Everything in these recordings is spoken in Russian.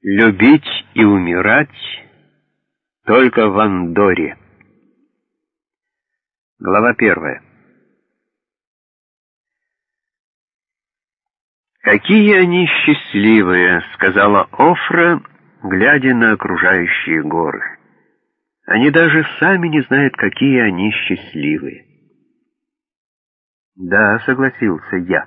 Любить и умирать только в Андоре. Глава первая. «Какие они счастливые!» — сказала Офра, глядя на окружающие горы. «Они даже сами не знают, какие они счастливые». «Да», — согласился я.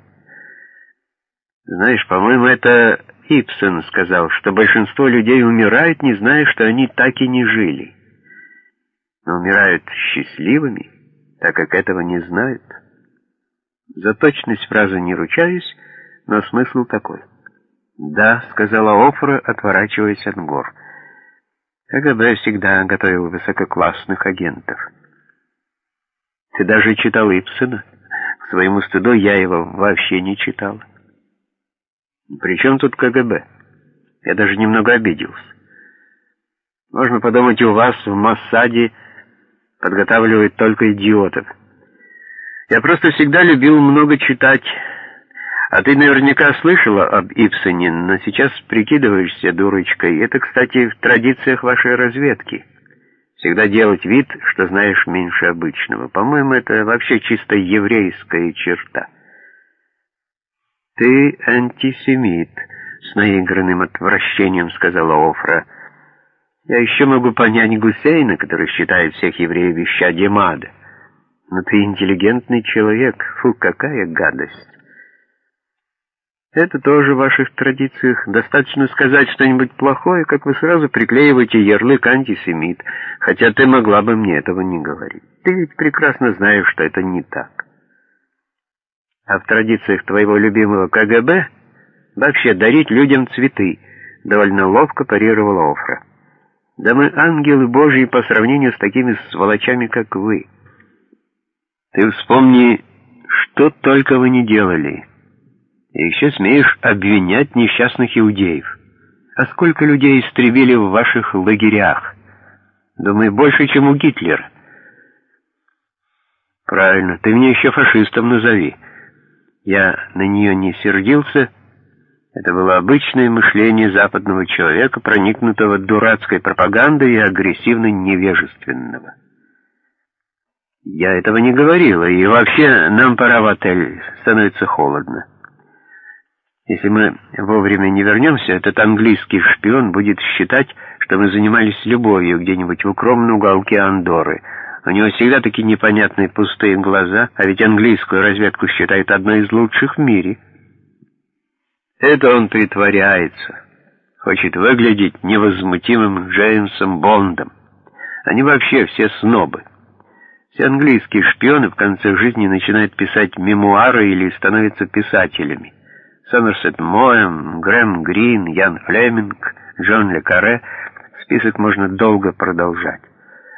«Знаешь, по-моему, это Ипсон сказал, что большинство людей умирают, не зная, что они так и не жили. Но умирают счастливыми, так как этого не знают. За точность фразы не ручаюсь, но смысл такой. «Да», — сказала Офра, отворачиваясь от гор. КГБ всегда готовил высококлассных агентов. «Ты даже читал Ипсона?» К своему стыду я его вообще не читал. «При чем тут КГБ?» Я даже немного обиделся. Можно подумать, у вас в Массаде подготавливают только идиотов. Я просто всегда любил много читать. А ты наверняка слышала об Ипсоне, но сейчас прикидываешься дурочкой. Это, кстати, в традициях вашей разведки. Всегда делать вид, что знаешь меньше обычного. По-моему, это вообще чисто еврейская черта. «Ты антисемит», — с наигранным отвращением сказала Офра. «Я еще могу понять Гусейна, который считает всех евреев исчадьем ада. Но ты интеллигентный человек. Фу, какая гадость!» «Это тоже в ваших традициях. Достаточно сказать что-нибудь плохое, как вы сразу приклеиваете ярлык антисемит, хотя ты могла бы мне этого не говорить. Ты ведь прекрасно знаешь, что это не так». А в традициях твоего любимого КГБ вообще дарить людям цветы, довольно ловко парировала Офра. Да мы ангелы Божьи по сравнению с такими сволочами, как вы. Ты вспомни, что только вы не делали. И еще смеешь обвинять несчастных иудеев. А сколько людей истребили в ваших лагерях? Думаю, больше, чем у Гитлера. Правильно, ты меня еще фашистом назови. Я на нее не сердился. Это было обычное мышление западного человека, проникнутого дурацкой пропагандой и агрессивно невежественного. Я этого не говорила, и вообще нам пора в отель, становится холодно. Если мы вовремя не вернемся, этот английский шпион будет считать, что мы занимались любовью где-нибудь в укромном уголке Андоры — у него всегда такие непонятные пустые глаза, а ведь английскую разведку считают одной из лучших в мире. Это он притворяется. Хочет выглядеть невозмутимым Джеймсом Бондом. Они вообще все снобы. Все английские шпионы в конце жизни начинают писать мемуары или становятся писателями. Сомерсет Моэм, Грэм Грин, Ян Флеминг, Джон Ле Карре. Список можно долго продолжать.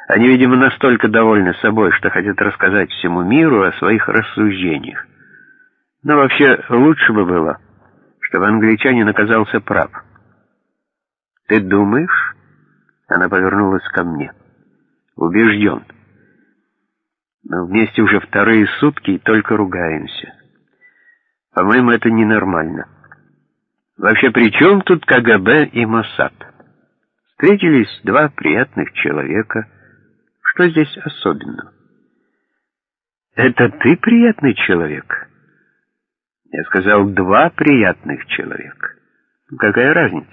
Они, видимо, настолько довольны собой, что хотят рассказать всему миру о своих рассуждениях. Но вообще лучше бы было, чтобы англичанин оказался прав. «Ты думаешь?» Она повернулась ко мне. «Убежден. Но вместе уже вторые сутки и только ругаемся. По-моему, это ненормально. Вообще, при чем тут КГБ и Моссад? Встретились два приятных человека — что здесь особенного? Это ты приятный человек? Я сказал, два приятных человека. Какая разница?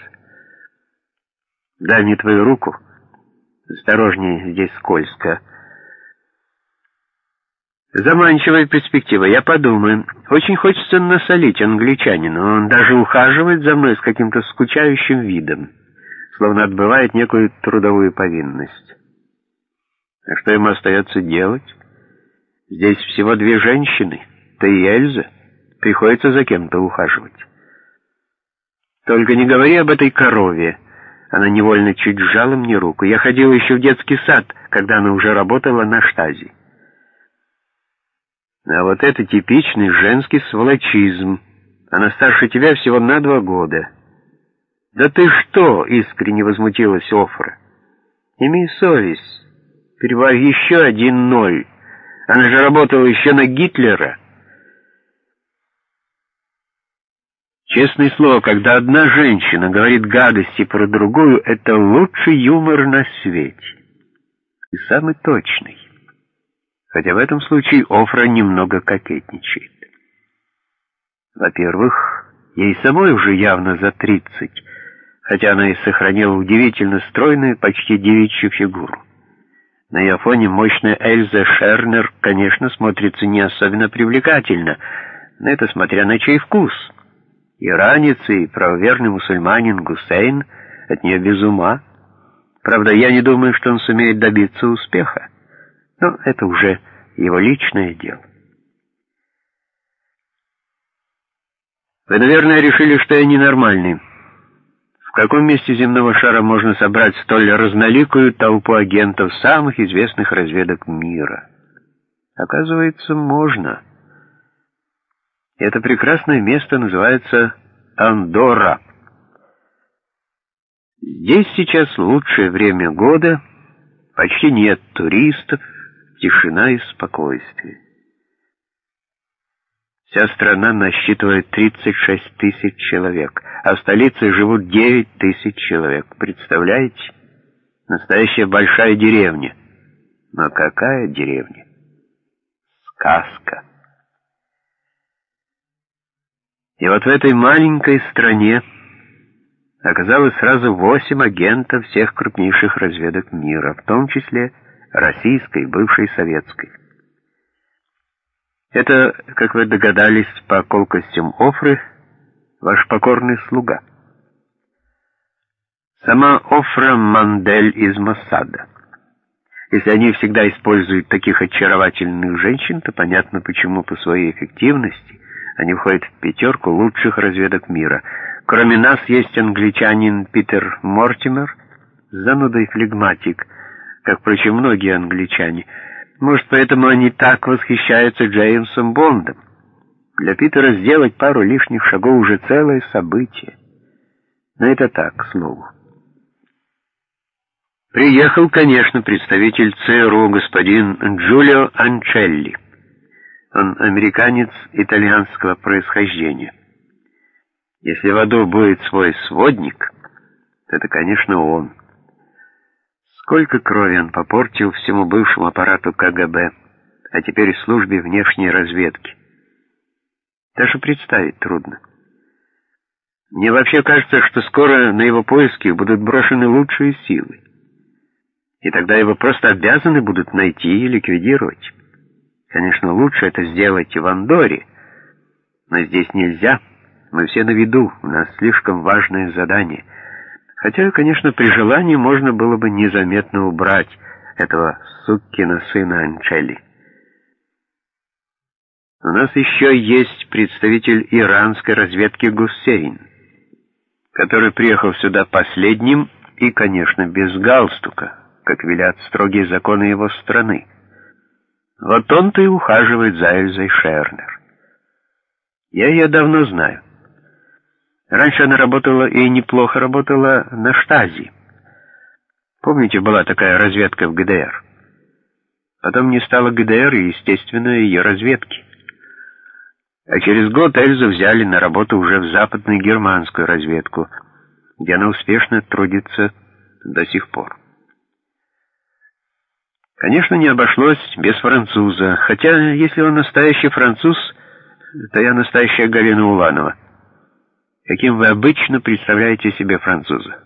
Дай мне твою руку. Осторожнее, здесь скользко. Заманчивая перспектива, я подумаю. Очень хочется насолить англичанину. Он даже ухаживает за мной с каким-то скучающим видом, словно отбывает некую трудовую повинность. А что ему остается делать? Здесь всего две женщины, ты и Эльза. Приходится за кем-то ухаживать. Только не говори об этой корове. Она невольно чуть сжала мне руку. Я ходил еще в детский сад, когда она уже работала на штазе. А вот это типичный женский сволочизм. Она старше тебя всего на два года. «Да ты что?» — искренне возмутилась Офра. «Имей совесть». Прибавь еще один ноль. Она же работала еще на Гитлера. Честное слово, когда одна женщина говорит гадости про другую, это лучший юмор на свете. И самый точный. Хотя в этом случае Офра немного кокетничает. Во-первых, ей самой уже явно за тридцать, хотя она и сохранила удивительно стройную, почти девичью фигуру. На ее фоне мощная Эльза Шернер, конечно, смотрится не особенно привлекательно, но это смотря на чей вкус. Иранец и правоверный мусульманин Гусейн от нее без ума. Правда, я не думаю, что он сумеет добиться успеха. Но это уже его личное дело. Вы, наверное, решили, что я ненормальный. В каком месте земного шара можно собрать столь разноликую толпу агентов самых известных разведок мира? Оказывается, можно. Это прекрасное место называется Андорра. Здесь сейчас лучшее время года, почти нет туристов, тишина и спокойствие. Вся страна насчитывает 36 тысяч человек, а в столице живут 9 тысяч человек. Представляете? Настоящая большая деревня. Но какая деревня? Сказка. И вот в этой маленькой стране оказалось сразу восемь агентов всех крупнейших разведок мира, в том числе российской, бывшей советской. Это, как вы догадались по колкостям Офры, ваш покорный слуга. Сама Офра Мандель из Моссада. Если они всегда используют таких очаровательных женщин, то понятно, почему по своей эффективности они входят в пятерку лучших разведок мира. Кроме нас есть англичанин Питер Мортимер, занудой флегматик, как, впрочем, многие англичане — может, поэтому они так восхищаются Джеймсом Бондом. Для Питера сделать пару лишних шагов уже целое событие. Но это так, к слову. Приехал, конечно, представитель ЦРУ господин Джулио Анчелли. Он американец итальянского происхождения. Если в аду будет свой сводник, то это, конечно, он. Сколько крови он попортил всему бывшему аппарату КГБ, а теперь службе внешней разведки. Даже представить трудно. Мне вообще кажется, что скоро на его поиски будут брошены лучшие силы. И тогда его просто обязаны будут найти и ликвидировать. Конечно, лучше это сделать в Андоре, но здесь нельзя. Мы все на виду, у нас слишком важное задание — Хотя, конечно, при желании можно было бы незаметно убрать этого суккина сына Анчели. У нас еще есть представитель иранской разведки Гуссейн, который приехал сюда последним и, конечно, без галстука, как велят строгие законы его страны. Вот он-то и ухаживает за Эльзой Шернер. Я ее давно знаю. Раньше она работала и неплохо работала на штази. Помните, была такая разведка в ГДР? Потом не стало ГДР и, естественно, ее разведки. А через год Эльзу взяли на работу уже в западную германскую разведку, где она успешно трудится до сих пор. Конечно, не обошлось без француза, хотя, если он настоящий француз, то я настоящая Галина Уланова каким вы обычно представляете себе француза.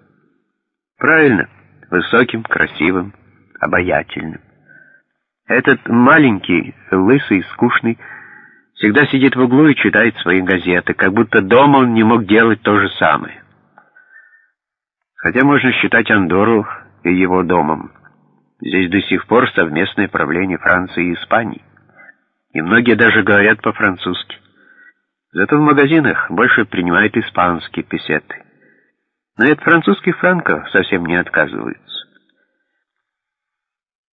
Правильно, высоким, красивым, обаятельным. Этот маленький, лысый, скучный, всегда сидит в углу и читает свои газеты, как будто дома он не мог делать то же самое. Хотя можно считать Андору и его домом. Здесь до сих пор совместное правление Франции и Испании. И многие даже говорят по-французски. Зато в магазинах больше принимают испанские песеты. Но и от французских франков совсем не отказываются.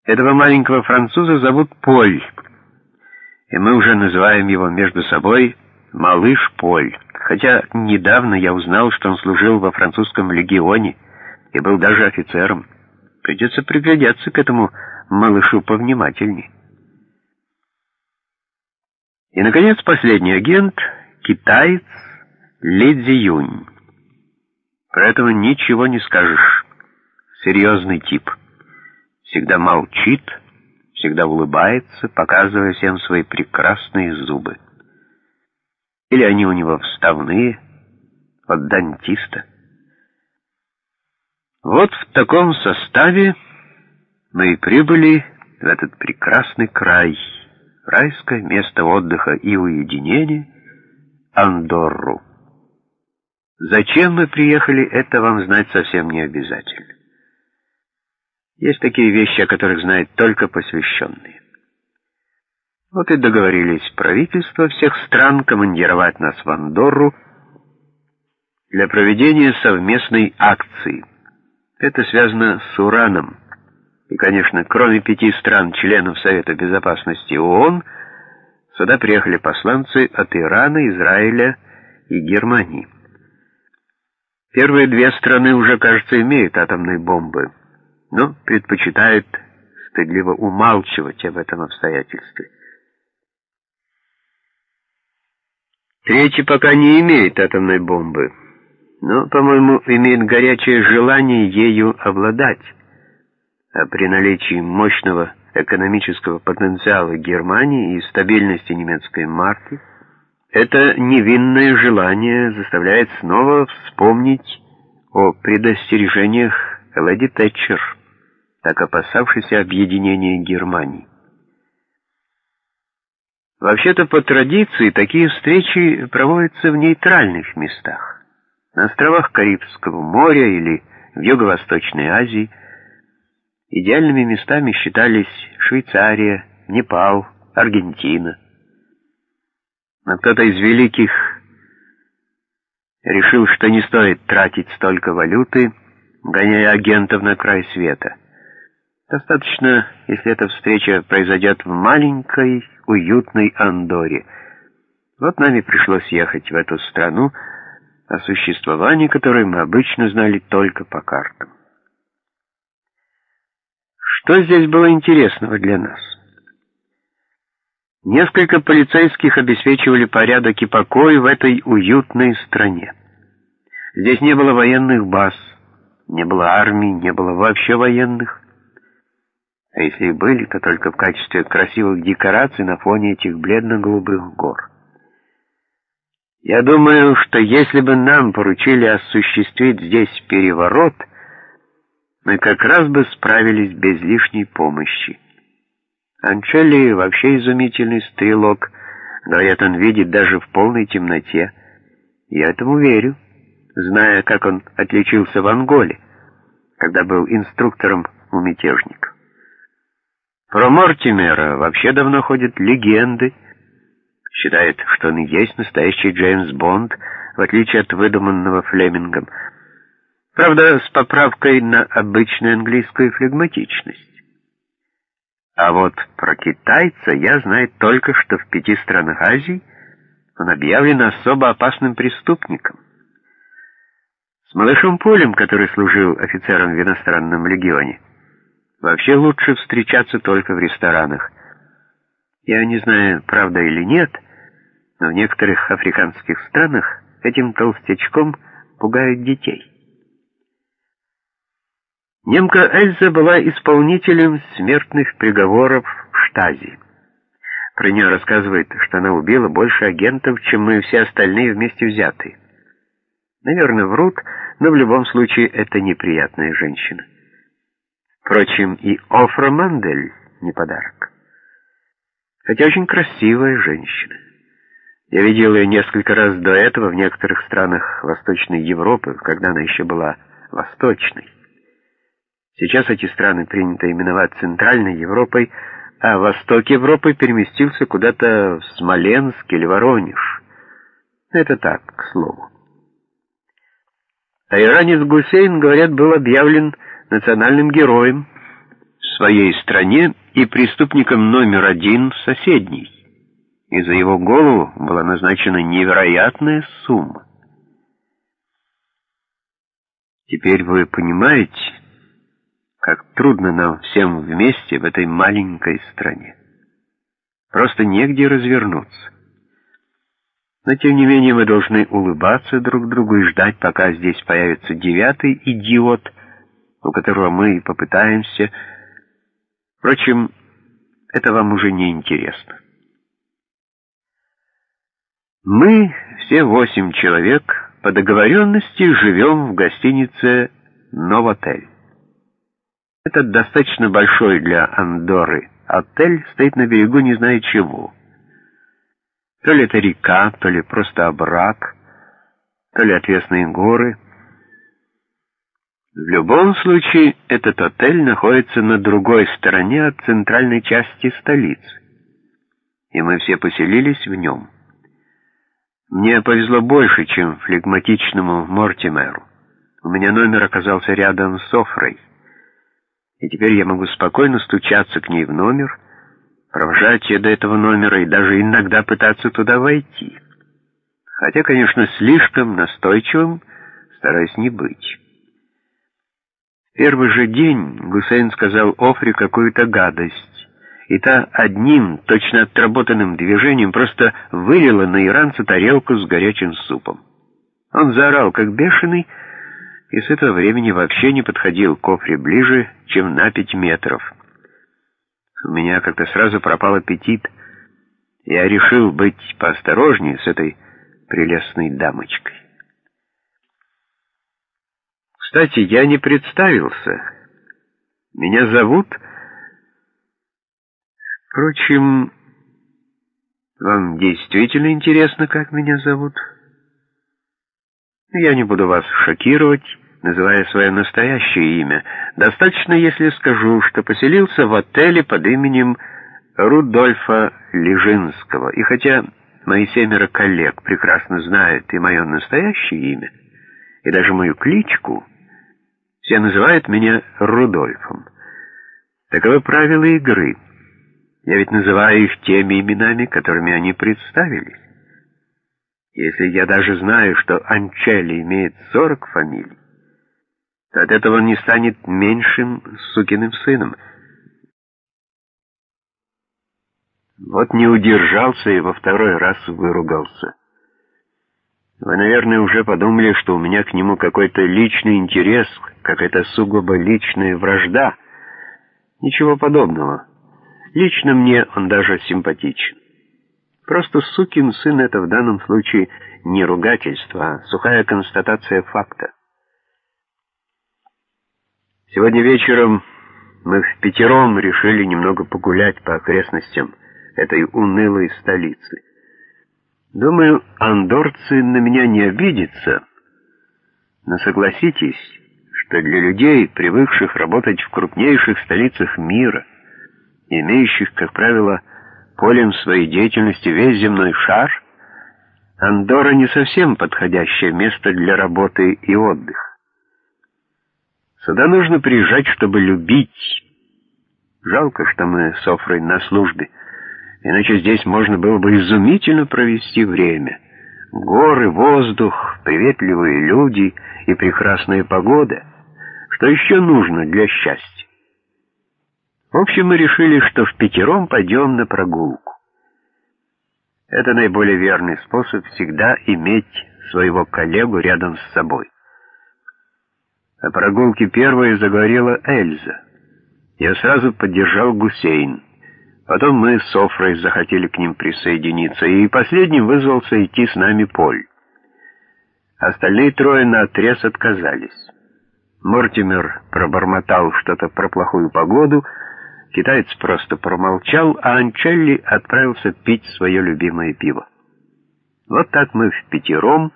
Этого маленького француза зовут Поль, и мы уже называем его между собой «Малыш Поль», хотя недавно я узнал, что он служил во французском легионе и был даже офицером. Придется приглядеться к этому малышу повнимательней. И, наконец, последний агент — китаец Ли Цзи Про этого ничего не скажешь. Серьезный тип. Всегда молчит, всегда улыбается, показывая всем свои прекрасные зубы. Или они у него вставные, от дантиста. Вот в таком составе мы и прибыли в этот прекрасный край, райское место отдыха и уединения, Андорру. Зачем мы приехали, это вам знать совсем не обязательно. Есть такие вещи, о которых знают только посвященные. Вот и договорились правительства всех стран командировать нас в Андорру для проведения совместной акции. Это связано с ураном. И, конечно, кроме пяти стран, членов Совета Безопасности ООН, сюда приехали посланцы от Ирана, Израиля и Германии. Первые две страны уже, кажется, имеют атомные бомбы, но предпочитают стыдливо умалчивать об этом обстоятельстве. Третий пока не имеет атомной бомбы, но, по-моему, имеет горячее желание ею обладать. А при наличии мощного экономического потенциала Германии и стабильности немецкой марки, это невинное желание заставляет снова вспомнить о предостережениях Леди Тэтчер, так опасавшейся объединения Германии. Вообще-то, по традиции, такие встречи проводятся в нейтральных местах, на островах Карибского моря или в Юго-Восточной Азии. Идеальными местами считались Швейцария, Непал, Аргентина. Но кто-то из великих решил, что не стоит тратить столько валюты, гоняя агентов на край света. Достаточно, если эта встреча произойдет в маленькой, уютной Андоре. Вот нам и пришлось ехать в эту страну, о существовании которой мы обычно знали только по картам. Что здесь было интересного для нас? Несколько полицейских обеспечивали порядок и покой в этой уютной стране. Здесь не было военных баз, не было армии, не было вообще военных. А если и были, то только в качестве красивых декораций на фоне этих бледно-голубых гор. Я думаю, что если бы нам поручили осуществить здесь переворот, мы как раз бы справились без лишней помощи. Анчелли вообще изумительный стрелок, говорят, он видит даже в полной темноте. Я этому верю, зная, как он отличился в Анголе, когда был инструктором у мятежников. Про Мортимера вообще давно ходят легенды. Считает, что он и есть настоящий Джеймс Бонд, в отличие от выдуманного Флемингом. Правда, с поправкой на обычную английскую флегматичность. А вот про китайца я знаю только, что в пяти странах Азии он объявлен особо опасным преступником. С малышом Полем, который служил офицером в иностранном легионе, вообще лучше встречаться только в ресторанах. Я не знаю, правда или нет, но в некоторых африканских странах этим толстячком пугают детей. Немка Эльза была исполнителем смертных приговоров в штазе. Про нее рассказывает, что она убила больше агентов, чем мы все остальные вместе взятые. Наверное, врут, но в любом случае это неприятная женщина. Впрочем, и Офра Мандель не подарок. Хотя очень красивая женщина. Я видел ее несколько раз до этого в некоторых странах Восточной Европы, когда она еще была восточной. Сейчас эти страны принято именовать Центральной Европой, а Восток Европы переместился куда-то в Смоленск или Воронеж. Это так, к слову. А иранец Гусейн, говорят, был объявлен национальным героем в своей стране и преступником номер один в соседней. И за его голову была назначена невероятная сумма. Теперь вы понимаете, как трудно нам всем вместе в этой маленькой стране. Просто негде развернуться. Но тем не менее мы должны улыбаться друг другу и ждать, пока здесь появится девятый идиот, у которого мы и попытаемся. Впрочем, это вам уже не интересно. Мы, все восемь человек, по договоренности живем в гостинице «Новотель». Этот достаточно большой для Андоры отель стоит на берегу не знаю чего. То ли это река, то ли просто обрак, то ли отвесные горы. В любом случае, этот отель находится на другой стороне от центральной части столицы, и мы все поселились в нем. Мне повезло больше, чем флегматичному Мортимеру. У меня номер оказался рядом с Софрой, и теперь я могу спокойно стучаться к ней в номер, провожать ее до этого номера и даже иногда пытаться туда войти. Хотя, конечно, слишком настойчивым стараюсь не быть. В первый же день Гусейн сказал Офре какую-то гадость, и та одним, точно отработанным движением просто вылила на иранца тарелку с горячим супом. Он заорал, как бешеный, и с этого времени вообще не подходил к Офре ближе, чем на пять метров. У меня как-то сразу пропал аппетит. Я решил быть поосторожнее с этой прелестной дамочкой. Кстати, я не представился. Меня зовут... Впрочем, вам действительно интересно, как меня зовут? Я не буду вас шокировать, называя свое настоящее имя. Достаточно, если скажу, что поселился в отеле под именем Рудольфа Лежинского. И хотя мои семеро коллег прекрасно знают и мое настоящее имя, и даже мою кличку, все называют меня Рудольфом. Таковы правила игры. Я ведь называю их теми именами, которыми они представились. Если я даже знаю, что Анчелли имеет сорок фамилий, то от этого он не станет меньшим сукиным сыном. Вот не удержался и во второй раз выругался. Вы, наверное, уже подумали, что у меня к нему какой-то личный интерес, какая-то сугубо личная вражда. Ничего подобного. Лично мне он даже симпатичен. Просто сукин сын — это в данном случае не ругательство, а сухая констатация факта. Сегодня вечером мы в пятером решили немного погулять по окрестностям этой унылой столицы. Думаю, андорцы на меня не обидятся, но согласитесь, что для людей, привыкших работать в крупнейших столицах мира, имеющих, как правило, полем своей деятельности весь земной шар, Андора не совсем подходящее место для работы и отдыха. Сюда нужно приезжать, чтобы любить. Жалко, что мы с Офрой на службе, иначе здесь можно было бы изумительно провести время. Горы, воздух, приветливые люди и прекрасная погода. Что еще нужно для счастья? В общем, мы решили, что в пятером пойдем на прогулку. Это наиболее верный способ всегда иметь своего коллегу рядом с собой. О прогулке первой заговорила Эльза. Я сразу поддержал Гусейн. Потом мы с Софрой захотели к ним присоединиться, и последним вызвался идти с нами Поль. Остальные трое наотрез отказались. Мортимер пробормотал что-то про плохую погоду — Китаец просто промолчал, а Анчелли отправился пить свое любимое пиво. Вот так мы в пятером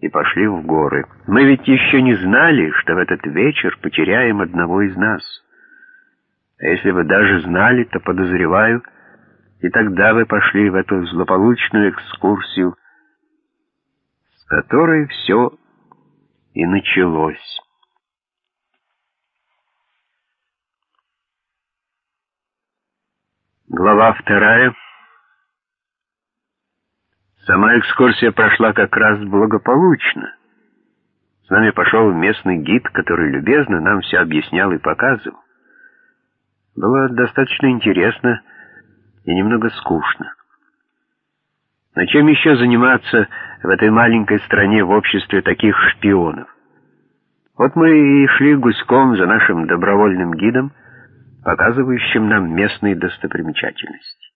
и пошли в горы. Мы ведь еще не знали, что в этот вечер потеряем одного из нас. А если вы даже знали, то подозреваю, и тогда вы пошли в эту злополучную экскурсию, с которой все и началось. Глава вторая. Сама экскурсия прошла как раз благополучно. С нами пошел местный гид, который любезно нам все объяснял и показывал. Было достаточно интересно и немного скучно. Но чем еще заниматься в этой маленькой стране в обществе таких шпионов? Вот мы и шли гуськом за нашим добровольным гидом, показывающим нам местные достопримечательности.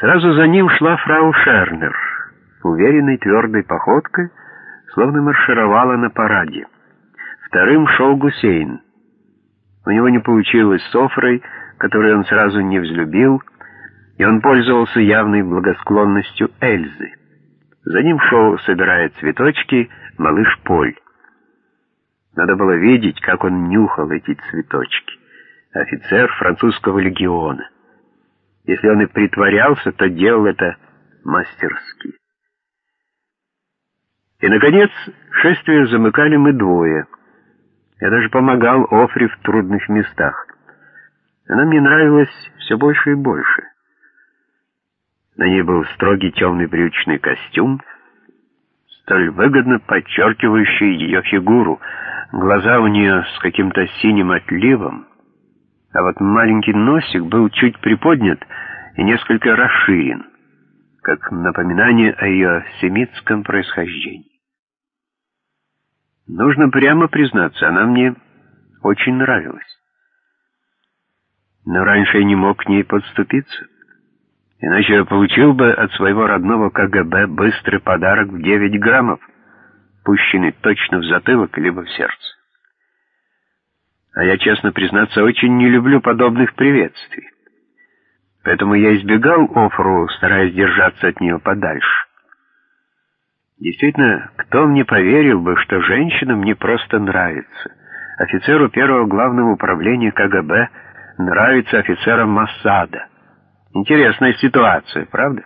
Сразу за ним шла фрау Шернер, уверенной твердой походкой, словно маршировала на параде. Вторым шел Гусейн. У него не получилось с Софрой, которую он сразу не взлюбил, и он пользовался явной благосклонностью Эльзы. За ним шел, собирая цветочки, малыш Поль. Надо было видеть, как он нюхал эти цветочки. Офицер французского легиона. Если он и притворялся, то делал это мастерски. И, наконец, шествие замыкали мы двое. Я даже помогал Офре в трудных местах. Она мне нравилась все больше и больше. На ней был строгий темный брючный костюм, столь выгодно подчеркивающий ее фигуру. Глаза у нее с каким-то синим отливом, а вот маленький носик был чуть приподнят и несколько расширен, как напоминание о ее семитском происхождении. Нужно прямо признаться, она мне очень нравилась. Но раньше я не мог к ней подступиться. Иначе я получил бы от своего родного КГБ быстрый подарок в 9 граммов, пущенный точно в затылок либо в сердце. А я, честно признаться, очень не люблю подобных приветствий. Поэтому я избегал Офру, стараясь держаться от нее подальше. Действительно, кто мне поверил бы, что женщина мне просто нравится? Офицеру первого главного управления КГБ нравится офицерам Массада. Интересная ситуация, правда?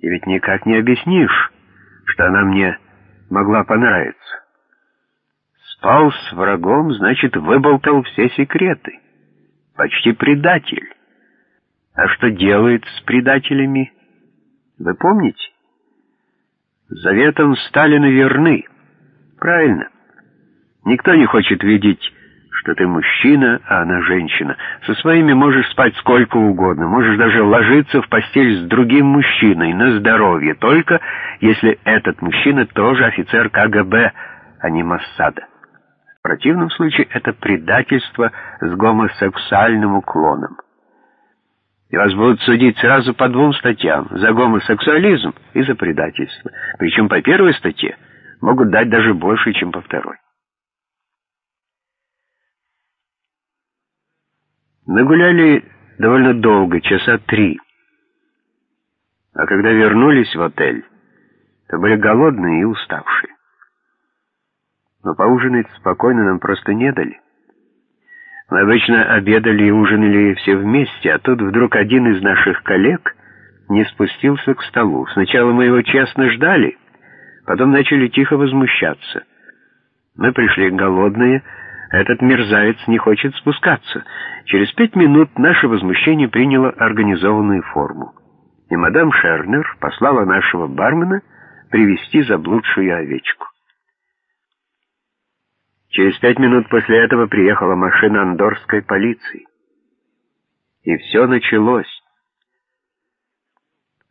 И ведь никак не объяснишь, что она мне могла понравиться. Спал с врагом, значит, выболтал все секреты. Почти предатель. А что делает с предателями? Вы помните? Заветам Сталина верны. Правильно. Никто не хочет видеть что ты мужчина, а она женщина. Со своими можешь спать сколько угодно, можешь даже ложиться в постель с другим мужчиной на здоровье, только если этот мужчина тоже офицер КГБ, а не Моссада. В противном случае это предательство с гомосексуальным уклоном. И вас будут судить сразу по двум статьям, за гомосексуализм и за предательство. Причем по первой статье могут дать даже больше, чем по второй. Мы гуляли довольно долго, часа три. А когда вернулись в отель, то были голодные и уставшие. Но поужинать спокойно нам просто не дали. Мы обычно обедали и ужинали все вместе, а тут вдруг один из наших коллег не спустился к столу. Сначала мы его честно ждали, потом начали тихо возмущаться. Мы пришли голодные, этот мерзавец не хочет спускаться. Через пять минут наше возмущение приняло организованную форму. И мадам Шернер послала нашего бармена привести заблудшую овечку. Через пять минут после этого приехала машина андорской полиции. И все началось.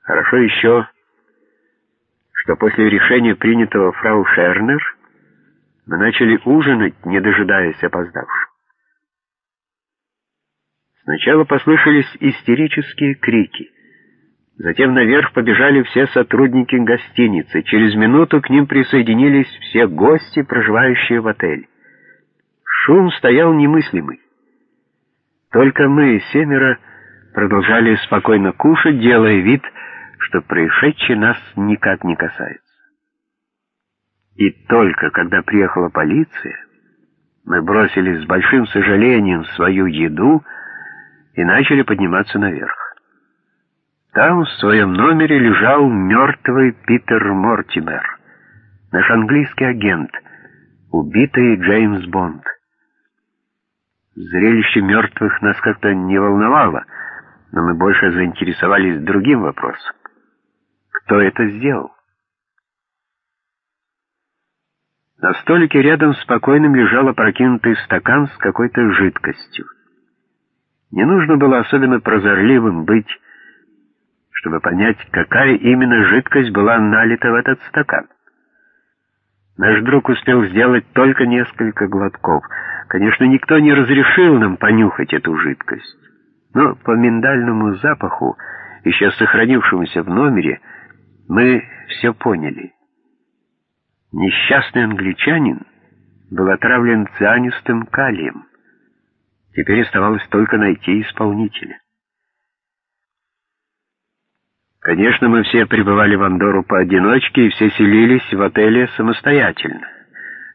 Хорошо еще, что после решения, принятого фрау Шернер, мы начали ужинать, не дожидаясь опоздавших. Сначала послышались истерические крики. Затем наверх побежали все сотрудники гостиницы. Через минуту к ним присоединились все гости, проживающие в отеле. Шум стоял немыслимый. Только мы, семеро, продолжали спокойно кушать, делая вид, что происшедшее нас никак не касается. И только когда приехала полиция, мы бросили с большим сожалением свою еду и начали подниматься наверх. Там в своем номере лежал мертвый Питер Мортимер, наш английский агент, убитый Джеймс Бонд. Зрелище мертвых нас как-то не волновало, но мы больше заинтересовались другим вопросом. Кто это сделал? На столике рядом спокойным лежал опрокинутый стакан с какой-то жидкостью. Не нужно было особенно прозорливым быть, чтобы понять, какая именно жидкость была налита в этот стакан. Наш друг успел сделать только несколько глотков. Конечно, никто не разрешил нам понюхать эту жидкость. Но по миндальному запаху, еще сохранившемуся в номере, мы все поняли. Несчастный англичанин был отравлен цианистым калием. Теперь оставалось только найти исполнителя. Конечно, мы все пребывали в Андору поодиночке и все селились в отеле самостоятельно.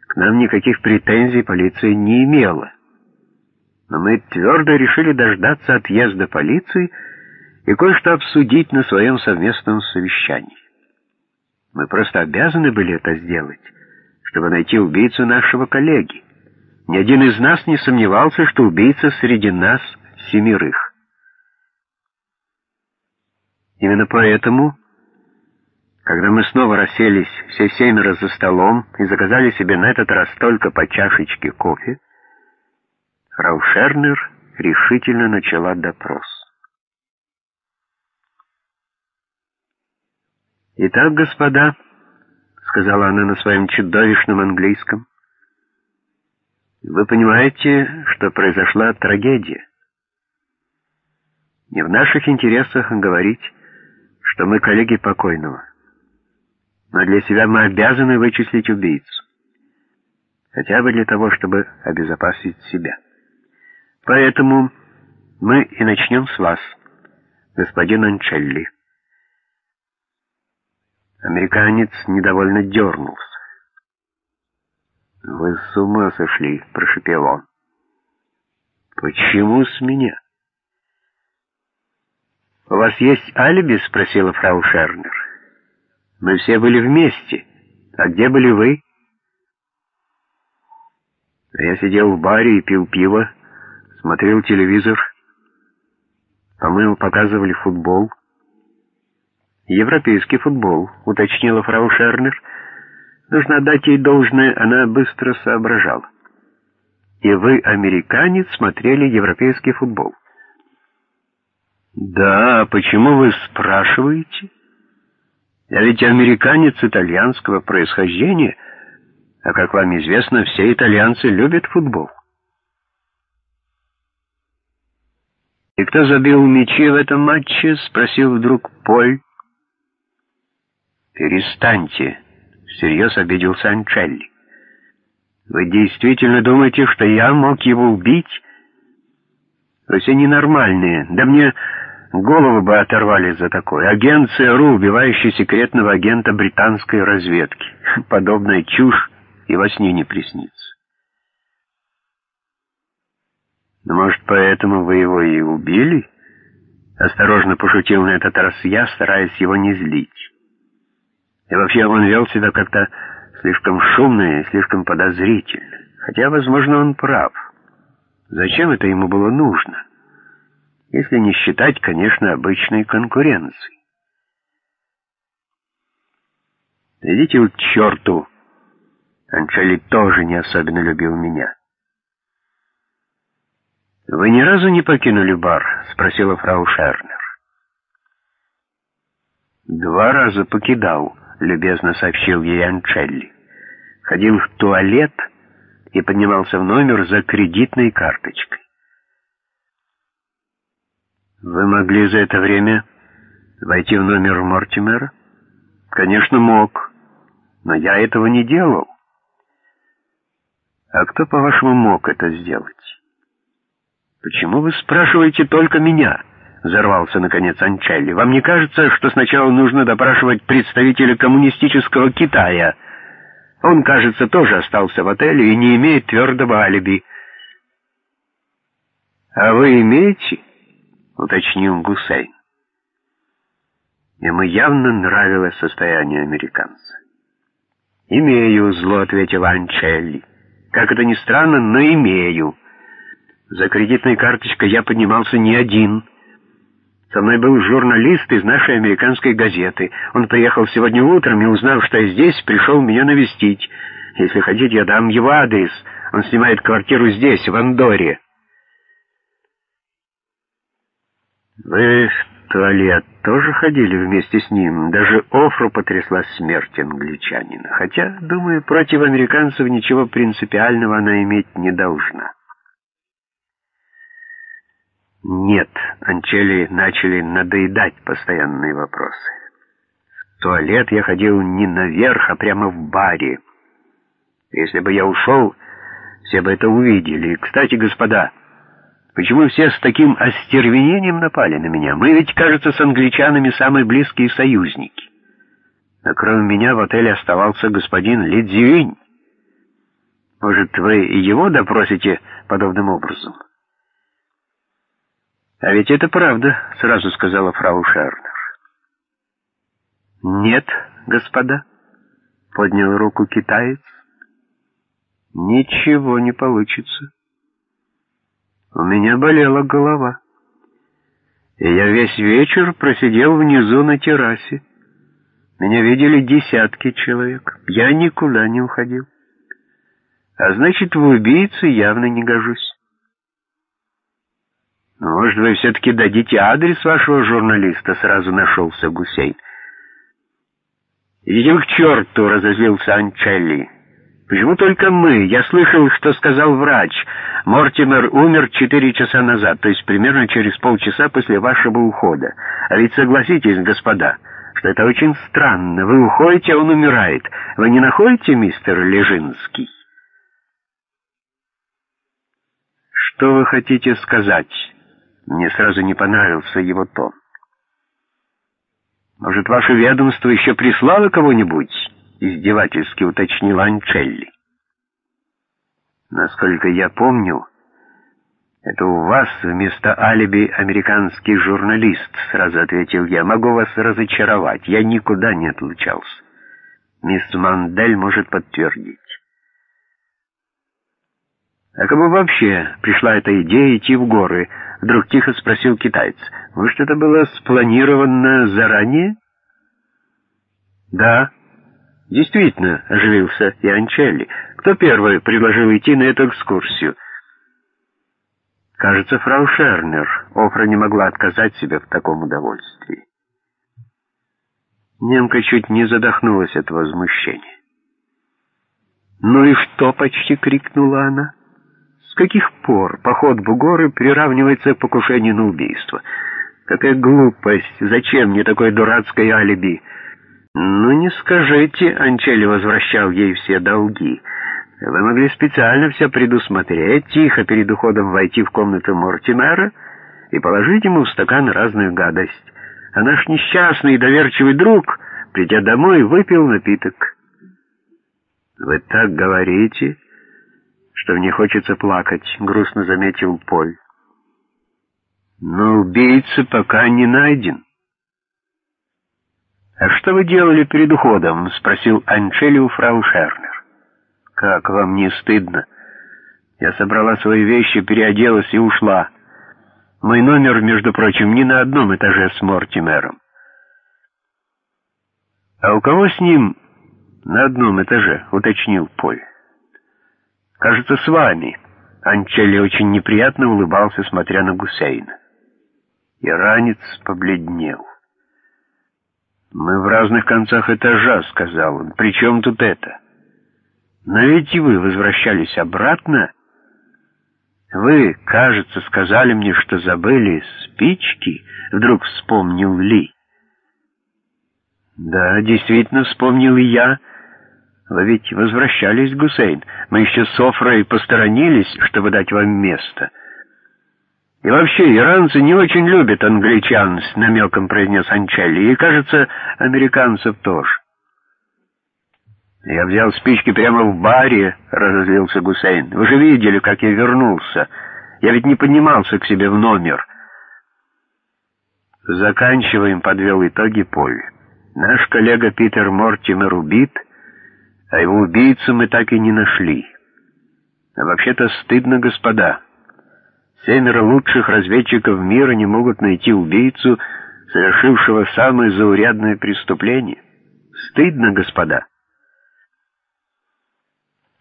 К нам никаких претензий полиция не имела. Но мы твердо решили дождаться отъезда полиции и кое-что обсудить на своем совместном совещании. Мы просто обязаны были это сделать, чтобы найти убийцу нашего коллеги. Ни один из нас не сомневался, что убийца среди нас семерых. Именно поэтому, когда мы снова расселись все семеро за столом и заказали себе на этот раз только по чашечке кофе, фрау Шернер решительно начала допрос. «Итак, господа», — сказала она на своем чудовищном английском, — «вы понимаете, что произошла трагедия. Не в наших интересах говорить, что мы коллеги покойного. Но для себя мы обязаны вычислить убийцу. Хотя бы для того, чтобы обезопасить себя. Поэтому мы и начнем с вас, господин Анчелли. Американец недовольно дернулся. «Вы с ума сошли!» — прошепел он. «Почему с меня?» «У вас есть алиби?» — спросила фрау Шернер. «Мы все были вместе. А где были вы?» Я сидел в баре и пил пиво, смотрел телевизор. По-моему, показывали футбол. «Европейский футбол», — уточнила фрау Шернер. Нужно отдать ей должное, она быстро соображала. «И вы, американец, смотрели европейский футбол?» «Да, почему вы спрашиваете? Я ведь американец итальянского происхождения, а, как вам известно, все итальянцы любят футбол». «И кто забил мячи в этом матче?» — спросил вдруг Поль. «Перестаньте», — всерьез обиделся Анчелли. «Вы действительно думаете, что я мог его убить? Вы все ненормальные. Да мне Голову бы оторвали за такое. Агент ЦРУ, убивающий секретного агента британской разведки. Подобная чушь и во сне не приснится. Но, может, поэтому вы его и убили? Осторожно пошутил на этот раз я, стараясь его не злить. И вообще он вел себя как-то слишком шумно и слишком подозрительно. Хотя, возможно, он прав. Зачем это ему было нужно? если не считать, конечно, обычной конкуренции. Идите к черту! Анчели тоже не особенно любил меня. «Вы ни разу не покинули бар?» — спросила фрау Шернер. «Два раза покидал», — любезно сообщил ей Анчелли. «Ходил в туалет и поднимался в номер за кредитной карточкой. Вы могли за это время войти в номер Мортимера? Конечно, мог, но я этого не делал. А кто, по-вашему, мог это сделать? Почему вы спрашиваете только меня? Взорвался, наконец, Анчелли. Вам не кажется, что сначала нужно допрашивать представителя коммунистического Китая? Он, кажется, тоже остался в отеле и не имеет твердого алиби. А вы имеете? — уточнил Гусейн. Ему явно нравилось состояние американца. «Имею зло», — ответил Анчелли. «Как это ни странно, но имею. За кредитной карточкой я поднимался не один. Со мной был журналист из нашей американской газеты. Он приехал сегодня утром и, узнав, что я здесь, пришел меня навестить. Если хотите, я дам его адрес. Он снимает квартиру здесь, в Андоре». Вы в туалет тоже ходили вместе с ним? Даже Офру потрясла смерть англичанина. Хотя, думаю, против американцев ничего принципиального она иметь не должна. Нет, Анчели начали надоедать постоянные вопросы. В туалет я ходил не наверх, а прямо в баре. Если бы я ушел, все бы это увидели. Кстати, господа, почему все с таким остервенением напали на меня? Мы ведь, кажется, с англичанами самые близкие союзники. А кроме меня в отеле оставался господин Лидзюинь. Может, вы и его допросите подобным образом?» «А ведь это правда», — сразу сказала фрау Шернер. «Нет, господа», — поднял руку китаец. «Ничего не получится. У меня болела голова, и я весь вечер просидел внизу на террасе. Меня видели десятки человек. Я никуда не уходил. А значит, в убийцы явно не гожусь. «Может, вы все-таки дадите адрес вашего журналиста?» — сразу нашелся Гусейн. «Идите к черту!» — разозлился Анчелли. «Почему только мы? Я слышал, что сказал врач. Мортимер умер четыре часа назад, то есть примерно через полчаса после вашего ухода. А ведь согласитесь, господа, что это очень странно. Вы уходите, а он умирает. Вы не находите, мистер Лежинский?» «Что вы хотите сказать?» Мне сразу не понравился его тон. «Может, ваше ведомство еще прислало кого-нибудь?» — издевательски уточнил Анчелли. «Насколько я помню, это у вас вместо алиби американский журналист», — сразу ответил я. «Могу вас разочаровать. Я никуда не отлучался. Мисс Мандель может подтвердить». «А кому вообще пришла эта идея идти в горы?» — вдруг тихо спросил китаец. «Может, это было спланировано заранее?» «Да, действительно», — оживился и Анчелли. «Кто первый предложил идти на эту экскурсию?» «Кажется, фрау Шернер. Офра не могла отказать себе в таком удовольствии». Немка чуть не задохнулась от возмущения. «Ну и что?» — почти крикнула она каких пор поход в горы приравнивается к покушению на убийство? Какая глупость! Зачем мне такое дурацкое алиби? Ну, не скажите, Анчели возвращал ей все долги. Вы могли специально все предусмотреть, тихо перед уходом войти в комнату Мортимера и положить ему в стакан разную гадость. А наш несчастный и доверчивый друг, придя домой, выпил напиток. «Вы так говорите?» Что мне хочется плакать», — грустно заметил Поль. «Но убийца пока не найден». «А что вы делали перед уходом?» — спросил Анчели у фрау Шернер. «Как вам не стыдно? Я собрала свои вещи, переоделась и ушла. Мой номер, между прочим, не на одном этаже с Мортимером». «А у кого с ним на одном этаже?» — уточнил Поль. Кажется, с вами». Анчелли очень неприятно улыбался, смотря на Гусейна. Иранец побледнел. «Мы в разных концах этажа», — сказал он. «При чем тут это?» «Но ведь и вы возвращались обратно. Вы, кажется, сказали мне, что забыли спички», — вдруг вспомнил Ли. «Да, действительно, вспомнил и я», — вы ведь возвращались, Гусейн. Мы еще с Софрой посторонились, чтобы дать вам место. И вообще, иранцы не очень любят англичан, с намеком произнес Анчелли, и, кажется, американцев тоже. «Я взял спички прямо в баре», — разозлился Гусейн. «Вы же видели, как я вернулся. Я ведь не поднимался к себе в номер». «Заканчиваем», — подвел итоги Поль. «Наш коллега Питер Мортимер убит, а его убийцу мы так и не нашли. А вообще-то стыдно, господа. Семеро лучших разведчиков мира не могут найти убийцу, совершившего самое заурядное преступление. Стыдно, господа.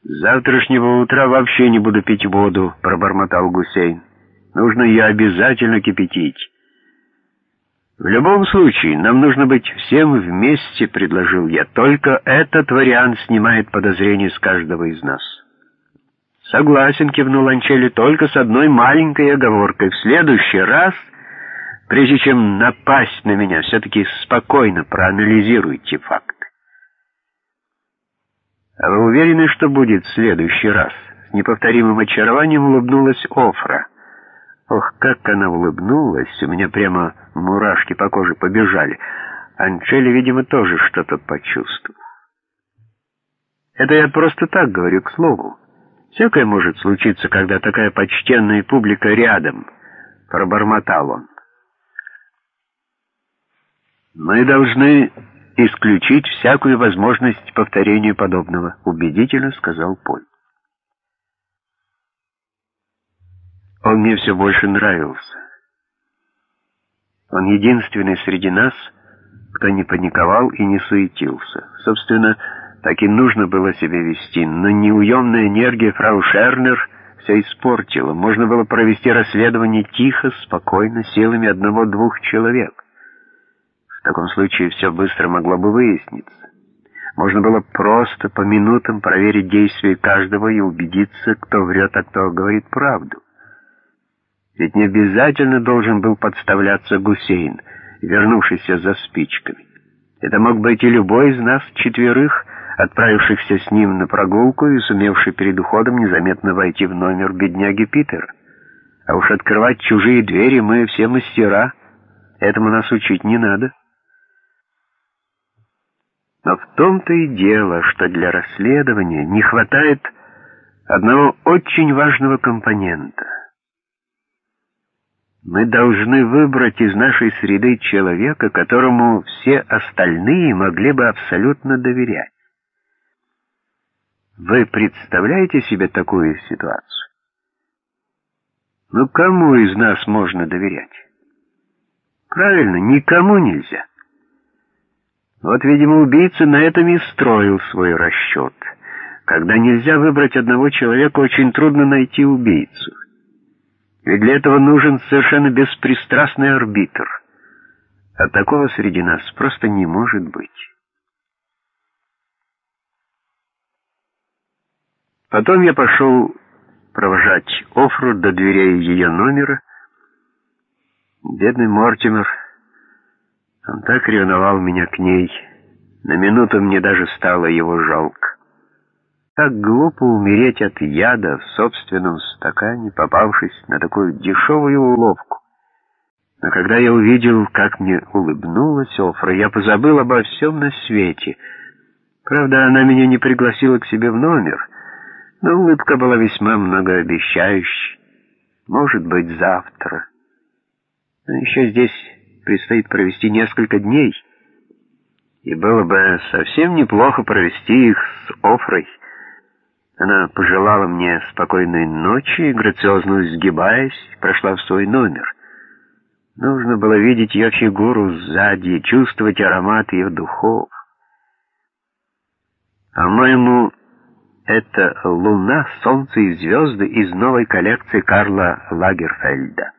«С завтрашнего утра вообще не буду пить воду», — пробормотал Гусейн. «Нужно ее обязательно кипятить». «В любом случае, нам нужно быть всем вместе», — предложил я. «Только этот вариант снимает подозрения с каждого из нас». «Согласен», — кивнул Анчели, — «только с одной маленькой оговоркой. В следующий раз, прежде чем напасть на меня, все-таки спокойно проанализируйте факты». «А вы уверены, что будет в следующий раз?» С неповторимым очарованием улыбнулась Офра. Ох, как она улыбнулась, у меня прямо мурашки по коже побежали. Анчели, видимо, тоже что-то почувствовал. Это я просто так говорю, к слову. Всякое может случиться, когда такая почтенная публика рядом, — пробормотал он. Мы должны исключить всякую возможность повторения подобного, — убедительно сказал Поль. Он мне все больше нравился. Он единственный среди нас, кто не паниковал и не суетился. Собственно, так и нужно было себя вести, но неуемная энергия фрау Шернер все испортила. Можно было провести расследование тихо, спокойно, силами одного-двух человек. В таком случае все быстро могло бы выясниться. Можно было просто по минутам проверить действия каждого и убедиться, кто врет, а кто говорит правду. Ведь не обязательно должен был подставляться Гусейн, вернувшийся за спичками. Это мог быть и любой из нас четверых, отправившихся с ним на прогулку и сумевший перед уходом незаметно войти в номер бедняги Питера. А уж открывать чужие двери мы все мастера, этому нас учить не надо. Но в том-то и дело, что для расследования не хватает одного очень важного компонента — мы должны выбрать из нашей среды человека, которому все остальные могли бы абсолютно доверять. Вы представляете себе такую ситуацию? Ну, кому из нас можно доверять? Правильно, никому нельзя. Вот, видимо, убийца на этом и строил свой расчет. Когда нельзя выбрать одного человека, очень трудно найти убийцу. Ведь для этого нужен совершенно беспристрастный арбитр. А такого среди нас просто не может быть. Потом я пошел провожать Офру до дверей ее номера. Бедный Мортимер, он так ревновал меня к ней. На минуту мне даже стало его жалко. Так глупо умереть от яда в собственном стакане, попавшись на такую дешевую уловку. Но когда я увидел, как мне улыбнулась Офра, я позабыл обо всем на свете. Правда, она меня не пригласила к себе в номер, но улыбка была весьма многообещающей. Может быть, завтра. Но еще здесь предстоит провести несколько дней, и было бы совсем неплохо провести их с Офрой. Она пожелала мне спокойной ночи и, грациозно сгибаясь, прошла в свой номер. Нужно было видеть ее фигуру сзади, чувствовать аромат ее духов. По-моему, это луна, солнце и звезды из новой коллекции Карла Лагерфельда.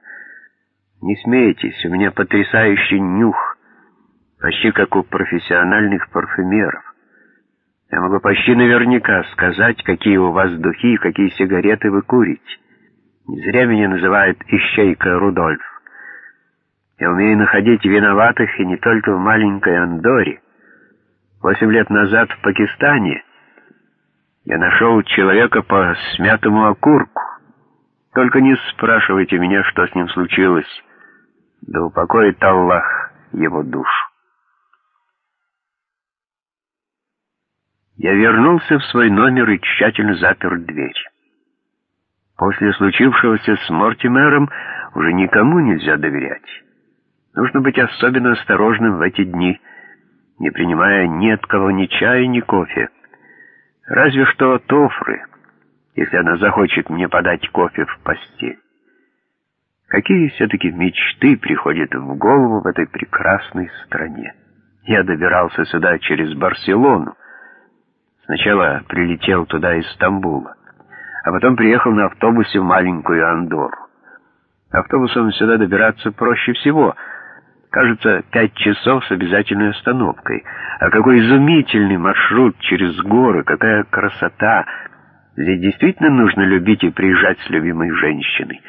Не смейтесь, у меня потрясающий нюх, почти как у профессиональных парфюмеров. Я могу почти наверняка сказать, какие у вас духи и какие сигареты вы курите. Не зря меня называют «Ищейка Рудольф». Я умею находить виноватых и не только в маленькой Андоре. Восемь лет назад в Пакистане я нашел человека по смятому окурку. Только не спрашивайте меня, что с ним случилось. Да упокоит Аллах его душу. Я вернулся в свой номер и тщательно запер дверь. После случившегося с Мортимером уже никому нельзя доверять. Нужно быть особенно осторожным в эти дни, не принимая ни от кого ни чая, ни кофе. Разве что от Офры, если она захочет мне подать кофе в постель. Какие все-таки мечты приходят в голову в этой прекрасной стране. Я добирался сюда через Барселону, Сначала прилетел туда из Стамбула, а потом приехал на автобусе в маленькую Андору. Автобусом сюда добираться проще всего. Кажется, пять часов с обязательной остановкой. А какой изумительный маршрут через горы, какая красота! Здесь действительно нужно любить и приезжать с любимой женщиной.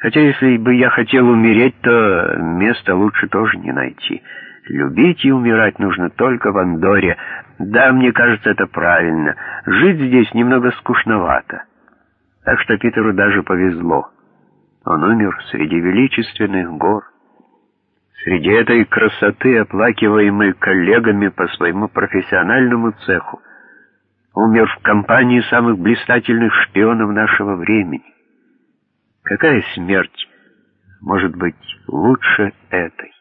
Хотя если бы я хотел умереть, то места лучше тоже не найти. Любить и умирать нужно только в Андоре. Да, мне кажется, это правильно. Жить здесь немного скучновато. Так что Питеру даже повезло. Он умер среди величественных гор. Среди этой красоты, оплакиваемой коллегами по своему профессиональному цеху, умер в компании самых блистательных шпионов нашего времени. Какая смерть может быть лучше этой?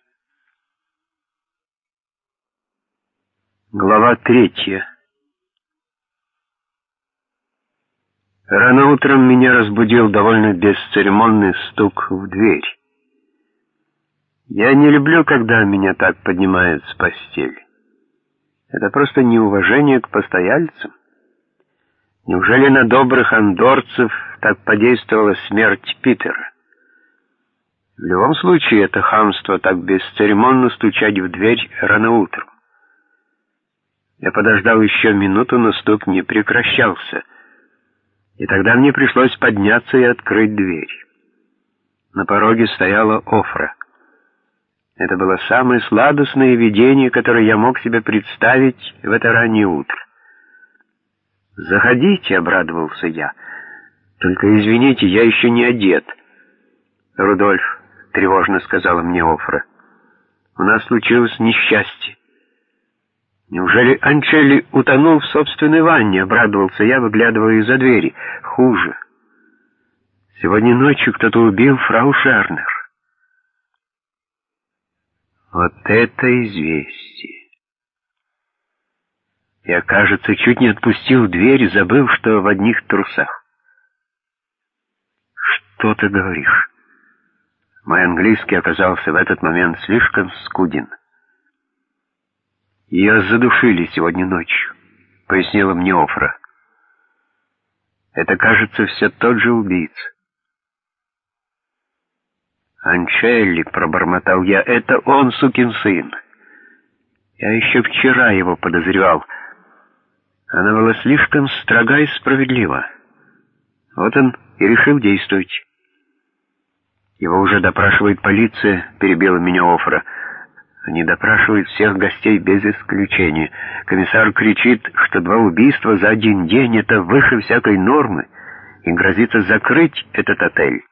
Глава третья. Рано утром меня разбудил довольно бесцеремонный стук в дверь. Я не люблю, когда меня так поднимают с постели. Это просто неуважение к постояльцам. Неужели на добрых андорцев так подействовала смерть Питера? В любом случае, это хамство так бесцеремонно стучать в дверь рано утром. Я подождал еще минуту, но стук не прекращался, и тогда мне пришлось подняться и открыть дверь. На пороге стояла Офра — это было самое сладостное видение, которое я мог себе представить в это раннее утро. «Заходите», — обрадовался я. «Только извините, я еще не одет». «Рудольф», — тревожно сказала мне Офра, — «у нас случилось несчастье». «Неужели Анчелли утонул в собственной ванне?» — обрадовался я, выглядывая из-за двери. «Хуже. Сегодня ночью кто-то убил фрау Шернер». Вот это известие! Я, кажется, чуть не отпустил дверь, забыв, что в одних трусах. Что ты говоришь? Мой английский оказался в этот момент слишком скуден. Ее задушили сегодня ночью, пояснила мне Офра. Это, кажется, все тот же убийца. «Анчелли», — пробормотал я, — «это он, сукин сын». Я еще вчера его подозревал. Она была слишком строга и справедлива. Вот он и решил действовать. Его уже допрашивает полиция, перебила меня Офра. Они допрашивают всех гостей без исключения. Комиссар кричит, что два убийства за один день — это выше всякой нормы, и грозится закрыть этот отель.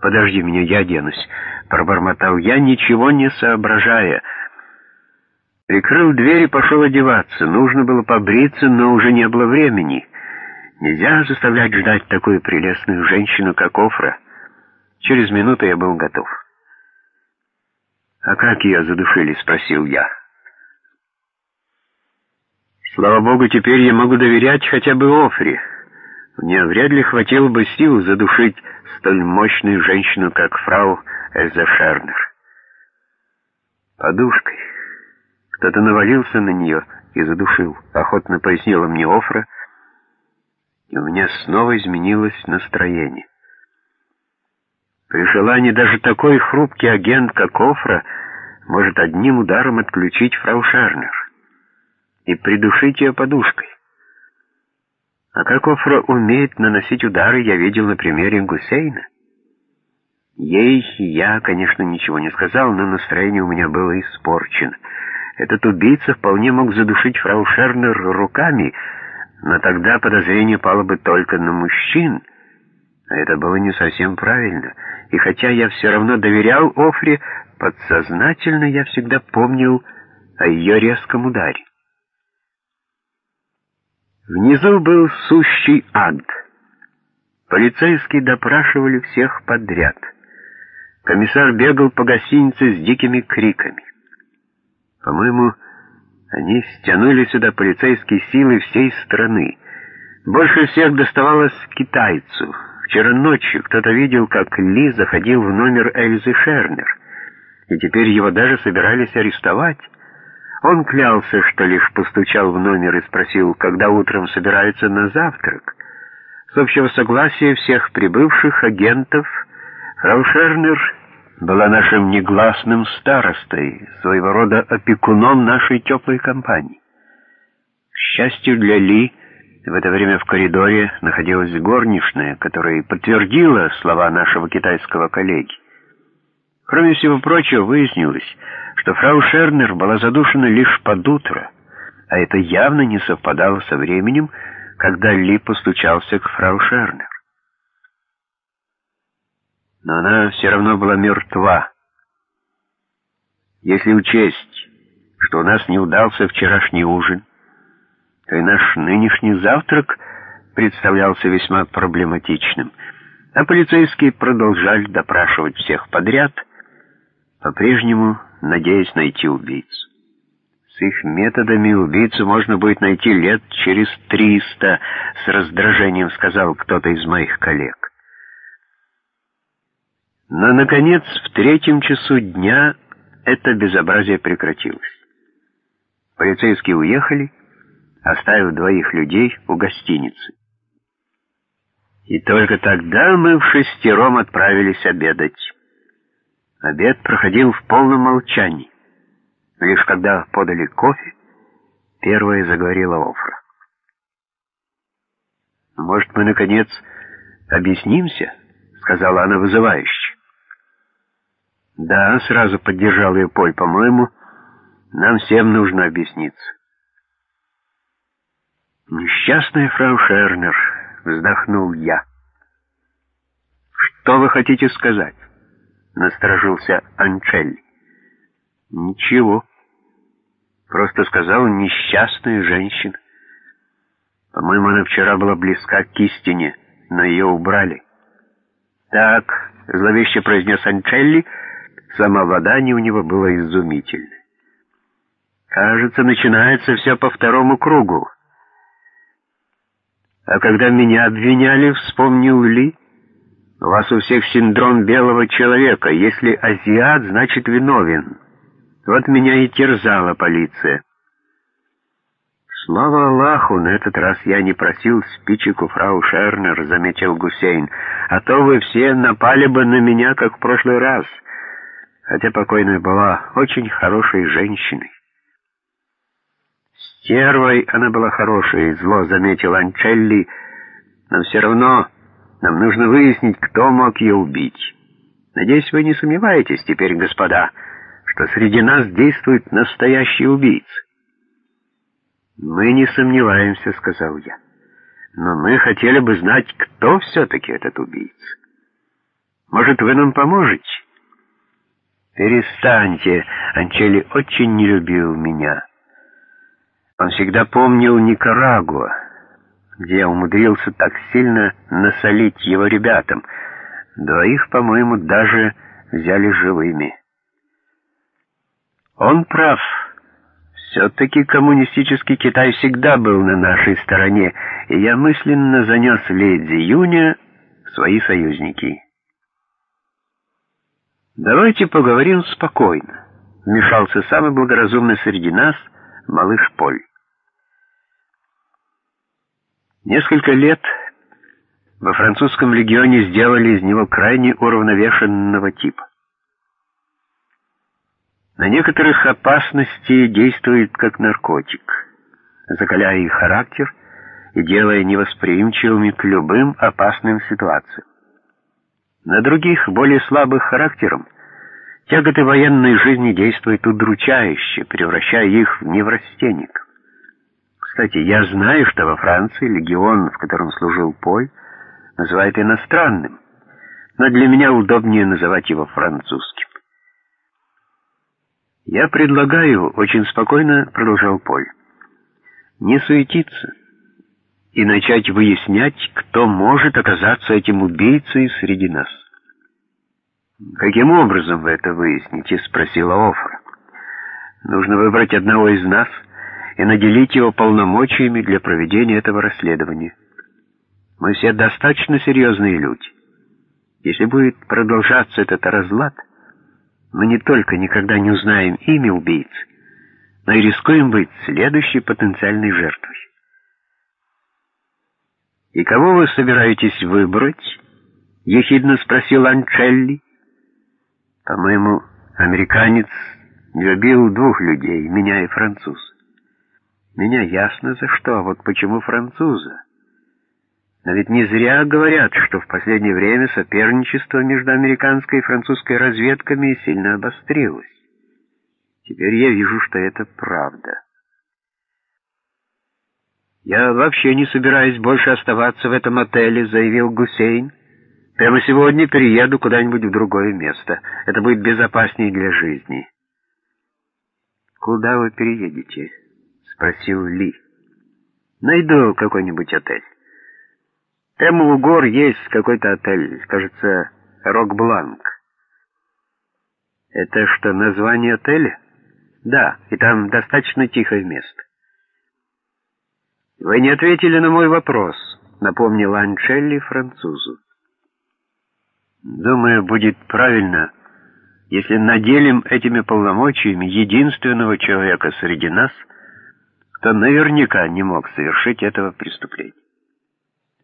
«Подожди меня, я оденусь», — пробормотал я, ничего не соображая. Прикрыл дверь и пошел одеваться. Нужно было побриться, но уже не было времени. Нельзя заставлять ждать такую прелестную женщину, как Офра. Через минуту я был готов. «А как ее задушили?» — спросил я. «Слава богу, теперь я могу доверять хотя бы Офре». Мне вряд ли хватило бы сил задушить столь мощную женщину, как фрау Эльза Шернер. Подушкой. Кто-то навалился на нее и задушил, охотно пояснила мне Офра, и у меня снова изменилось настроение. При желании даже такой хрупкий агент, как Офра, может одним ударом отключить фрау Шернер и придушить ее подушкой. А как Офра умеет наносить удары, я видел на примере Гусейна. Ей я, конечно, ничего не сказал, но настроение у меня было испорчено. Этот убийца вполне мог задушить фрау Шернер руками, но тогда подозрение пало бы только на мужчин. А это было не совсем правильно. И хотя я все равно доверял Офре, подсознательно я всегда помнил о ее резком ударе. Внизу был сущий ад. Полицейские допрашивали всех подряд. Комиссар бегал по гостинице с дикими криками. По-моему, они стянули сюда полицейские силы всей страны. Больше всех доставалось китайцу. Вчера ночью кто-то видел, как Ли заходил в номер Эльзы Шернер, и теперь его даже собирались арестовать. Он клялся, что лишь постучал в номер и спросил, когда утром собираются на завтрак. С общего согласия всех прибывших агентов фрау Шернер была нашим негласным старостой, своего рода опекуном нашей теплой компании. К счастью для Ли, в это время в коридоре находилась горничная, которая подтвердила слова нашего китайского коллеги. Кроме всего прочего, выяснилось, что фрау Шернер была задушена лишь под утро, а это явно не совпадало со временем, когда Ли постучался к фрау Шернер. Но она все равно была мертва. Если учесть, что у нас не удался вчерашний ужин, то и наш нынешний завтрак представлялся весьма проблематичным, а полицейские продолжали допрашивать всех подряд, по-прежнему надеясь найти убийцу. С их методами убийцу можно будет найти лет через триста, с раздражением сказал кто-то из моих коллег. Но, наконец, в третьем часу дня это безобразие прекратилось. Полицейские уехали, оставив двоих людей у гостиницы. И только тогда мы в шестером отправились обедать. Обед проходил в полном молчании. Лишь когда подали кофе, первая заговорила Офра. «Может, мы, наконец, объяснимся?» — сказала она вызывающе. «Да», — сразу поддержал ее Поль, — «по-моему, нам всем нужно объясниться». «Несчастная фрау Шернер», — вздохнул я. «Что вы хотите сказать?» — насторожился Анчель. «Ничего», Просто сказала несчастная женщина. По-моему, она вчера была близка к истине, но ее убрали. Так, зловеще произнес Анчелли, самообладание у него было изумительное. Кажется, начинается все по второму кругу. А когда меня обвиняли, вспомнил Ли, у вас у всех синдром белого человека. Если азиат, значит виновен. Вот меня и терзала полиция. «Слава Аллаху, на этот раз я не просил спичек у фрау Шернер», — заметил Гусейн, «а то вы все напали бы на меня, как в прошлый раз, хотя покойная была очень хорошей женщиной». «Стервой она была хорошей», — зло заметил Анчелли, «но все равно нам нужно выяснить, кто мог ее убить. Надеюсь, вы не сомневаетесь теперь, господа» что среди нас действует настоящий убийца. «Мы не сомневаемся», — сказал я. «Но мы хотели бы знать, кто все-таки этот убийца. Может, вы нам поможете?» «Перестаньте», — Анчели очень не любил меня. Он всегда помнил Никарагуа, где умудрился так сильно насолить его ребятам. Двоих, по-моему, даже взяли живыми. Он прав. Все-таки коммунистический Китай всегда был на нашей стороне, и я мысленно занес леди Юня в свои союзники. «Давайте поговорим спокойно», — вмешался самый благоразумный среди нас малыш Поль. Несколько лет во французском легионе сделали из него крайне уравновешенного типа. На некоторых опасности действует как наркотик, закаляя их характер и делая невосприимчивыми к любым опасным ситуациям. На других, более слабых характером, тяготы военной жизни действуют удручающе, превращая их в неврастенников. Кстати, я знаю, что во Франции легион, в котором служил Поль, называют иностранным, но для меня удобнее называть его французским. «Я предлагаю, — очень спокойно продолжал Поль, — не суетиться и начать выяснять, кто может оказаться этим убийцей среди нас». «Каким образом вы это выясните?» — спросила Офра. «Нужно выбрать одного из нас и наделить его полномочиями для проведения этого расследования. Мы все достаточно серьезные люди. Если будет продолжаться этот разлад...» мы не только никогда не узнаем имя убийцы, но и рискуем быть следующей потенциальной жертвой. «И кого вы собираетесь выбрать?» — ехидно спросил Анчелли. По-моему, американец любил двух людей, меня и француз. Меня ясно за что, а вот почему француза? Но ведь не зря говорят, что в последнее время соперничество между американской и французской разведками сильно обострилось. Теперь я вижу, что это правда. «Я вообще не собираюсь больше оставаться в этом отеле», — заявил Гусейн. «Прямо сегодня перееду куда-нибудь в другое место. Это будет безопаснее для жизни». «Куда вы переедете?» — спросил Ли. «Найду какой-нибудь отель. Прямо у гор есть какой-то отель, кажется, Рок-Бланк». «Это что, название отеля?» «Да, и там достаточно тихое место». «Вы не ответили на мой вопрос», — напомнил Анчелли французу. «Думаю, будет правильно, если наделим этими полномочиями единственного человека среди нас, кто наверняка не мог совершить этого преступления.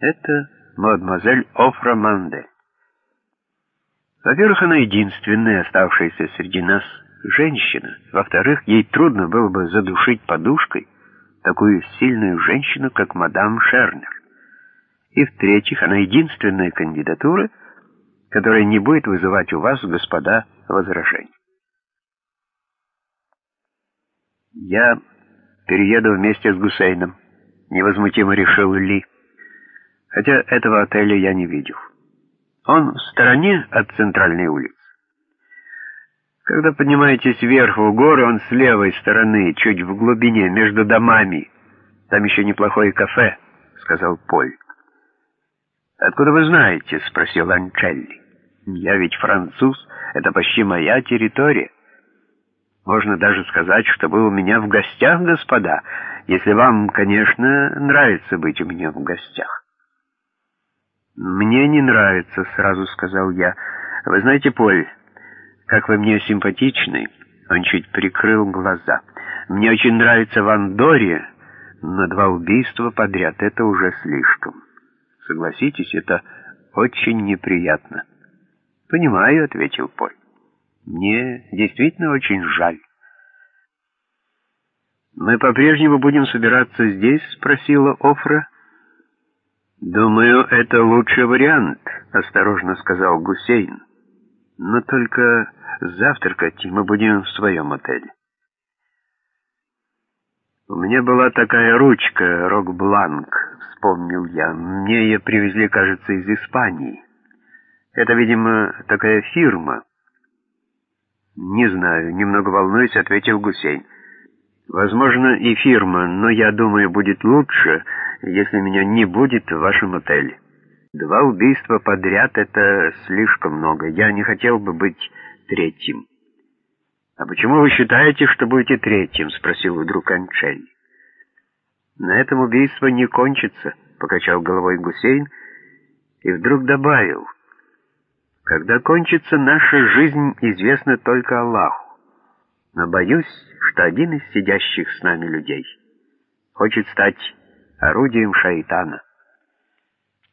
Это мадемуазель Офра Мандель. Во-первых, она единственная оставшаяся среди нас женщина. Во-вторых, ей трудно было бы задушить подушкой, такую сильную женщину, как мадам Шернер. И в-третьих, она единственная кандидатура, которая не будет вызывать у вас, господа, возражений. «Я перееду вместе с Гусейном», — невозмутимо решил Ли. «Хотя этого отеля я не видел. Он в стороне от центральной улицы. Когда поднимаетесь вверх в горы, он с левой стороны, чуть в глубине, между домами. Там еще неплохое кафе, — сказал Поль. «Откуда вы знаете?» — спросил Анчелли. «Я ведь француз, это почти моя территория. Можно даже сказать, что вы у меня в гостях, господа, если вам, конечно, нравится быть у меня в гостях». «Мне не нравится», — сразу сказал я. «Вы знаете, Поль, как вы мне симпатичны!» Он чуть прикрыл глаза. «Мне очень нравится Ван Дори, но два убийства подряд — это уже слишком. Согласитесь, это очень неприятно». «Понимаю», — ответил Поль. «Мне действительно очень жаль». «Мы по-прежнему будем собираться здесь?» — спросила Офра. «Думаю, это лучший вариант», — осторожно сказал Гусейн. «Но только Завтракать мы будем в своем отеле. У меня была такая ручка, Рок-Бланк, вспомнил я. Мне ее привезли, кажется, из Испании. Это, видимо, такая фирма. Не знаю, немного волнуюсь, ответил Гусейн. Возможно, и фирма, но я думаю, будет лучше, если меня не будет в вашем отеле. Два убийства подряд — это слишком много. Я не хотел бы быть третьим. «А почему вы считаете, что будете третьим?» — спросил вдруг Анчель. «На этом убийство не кончится», — покачал головой Гусейн и вдруг добавил. «Когда кончится наша жизнь, известно только Аллаху. Но боюсь, что один из сидящих с нами людей хочет стать орудием шайтана».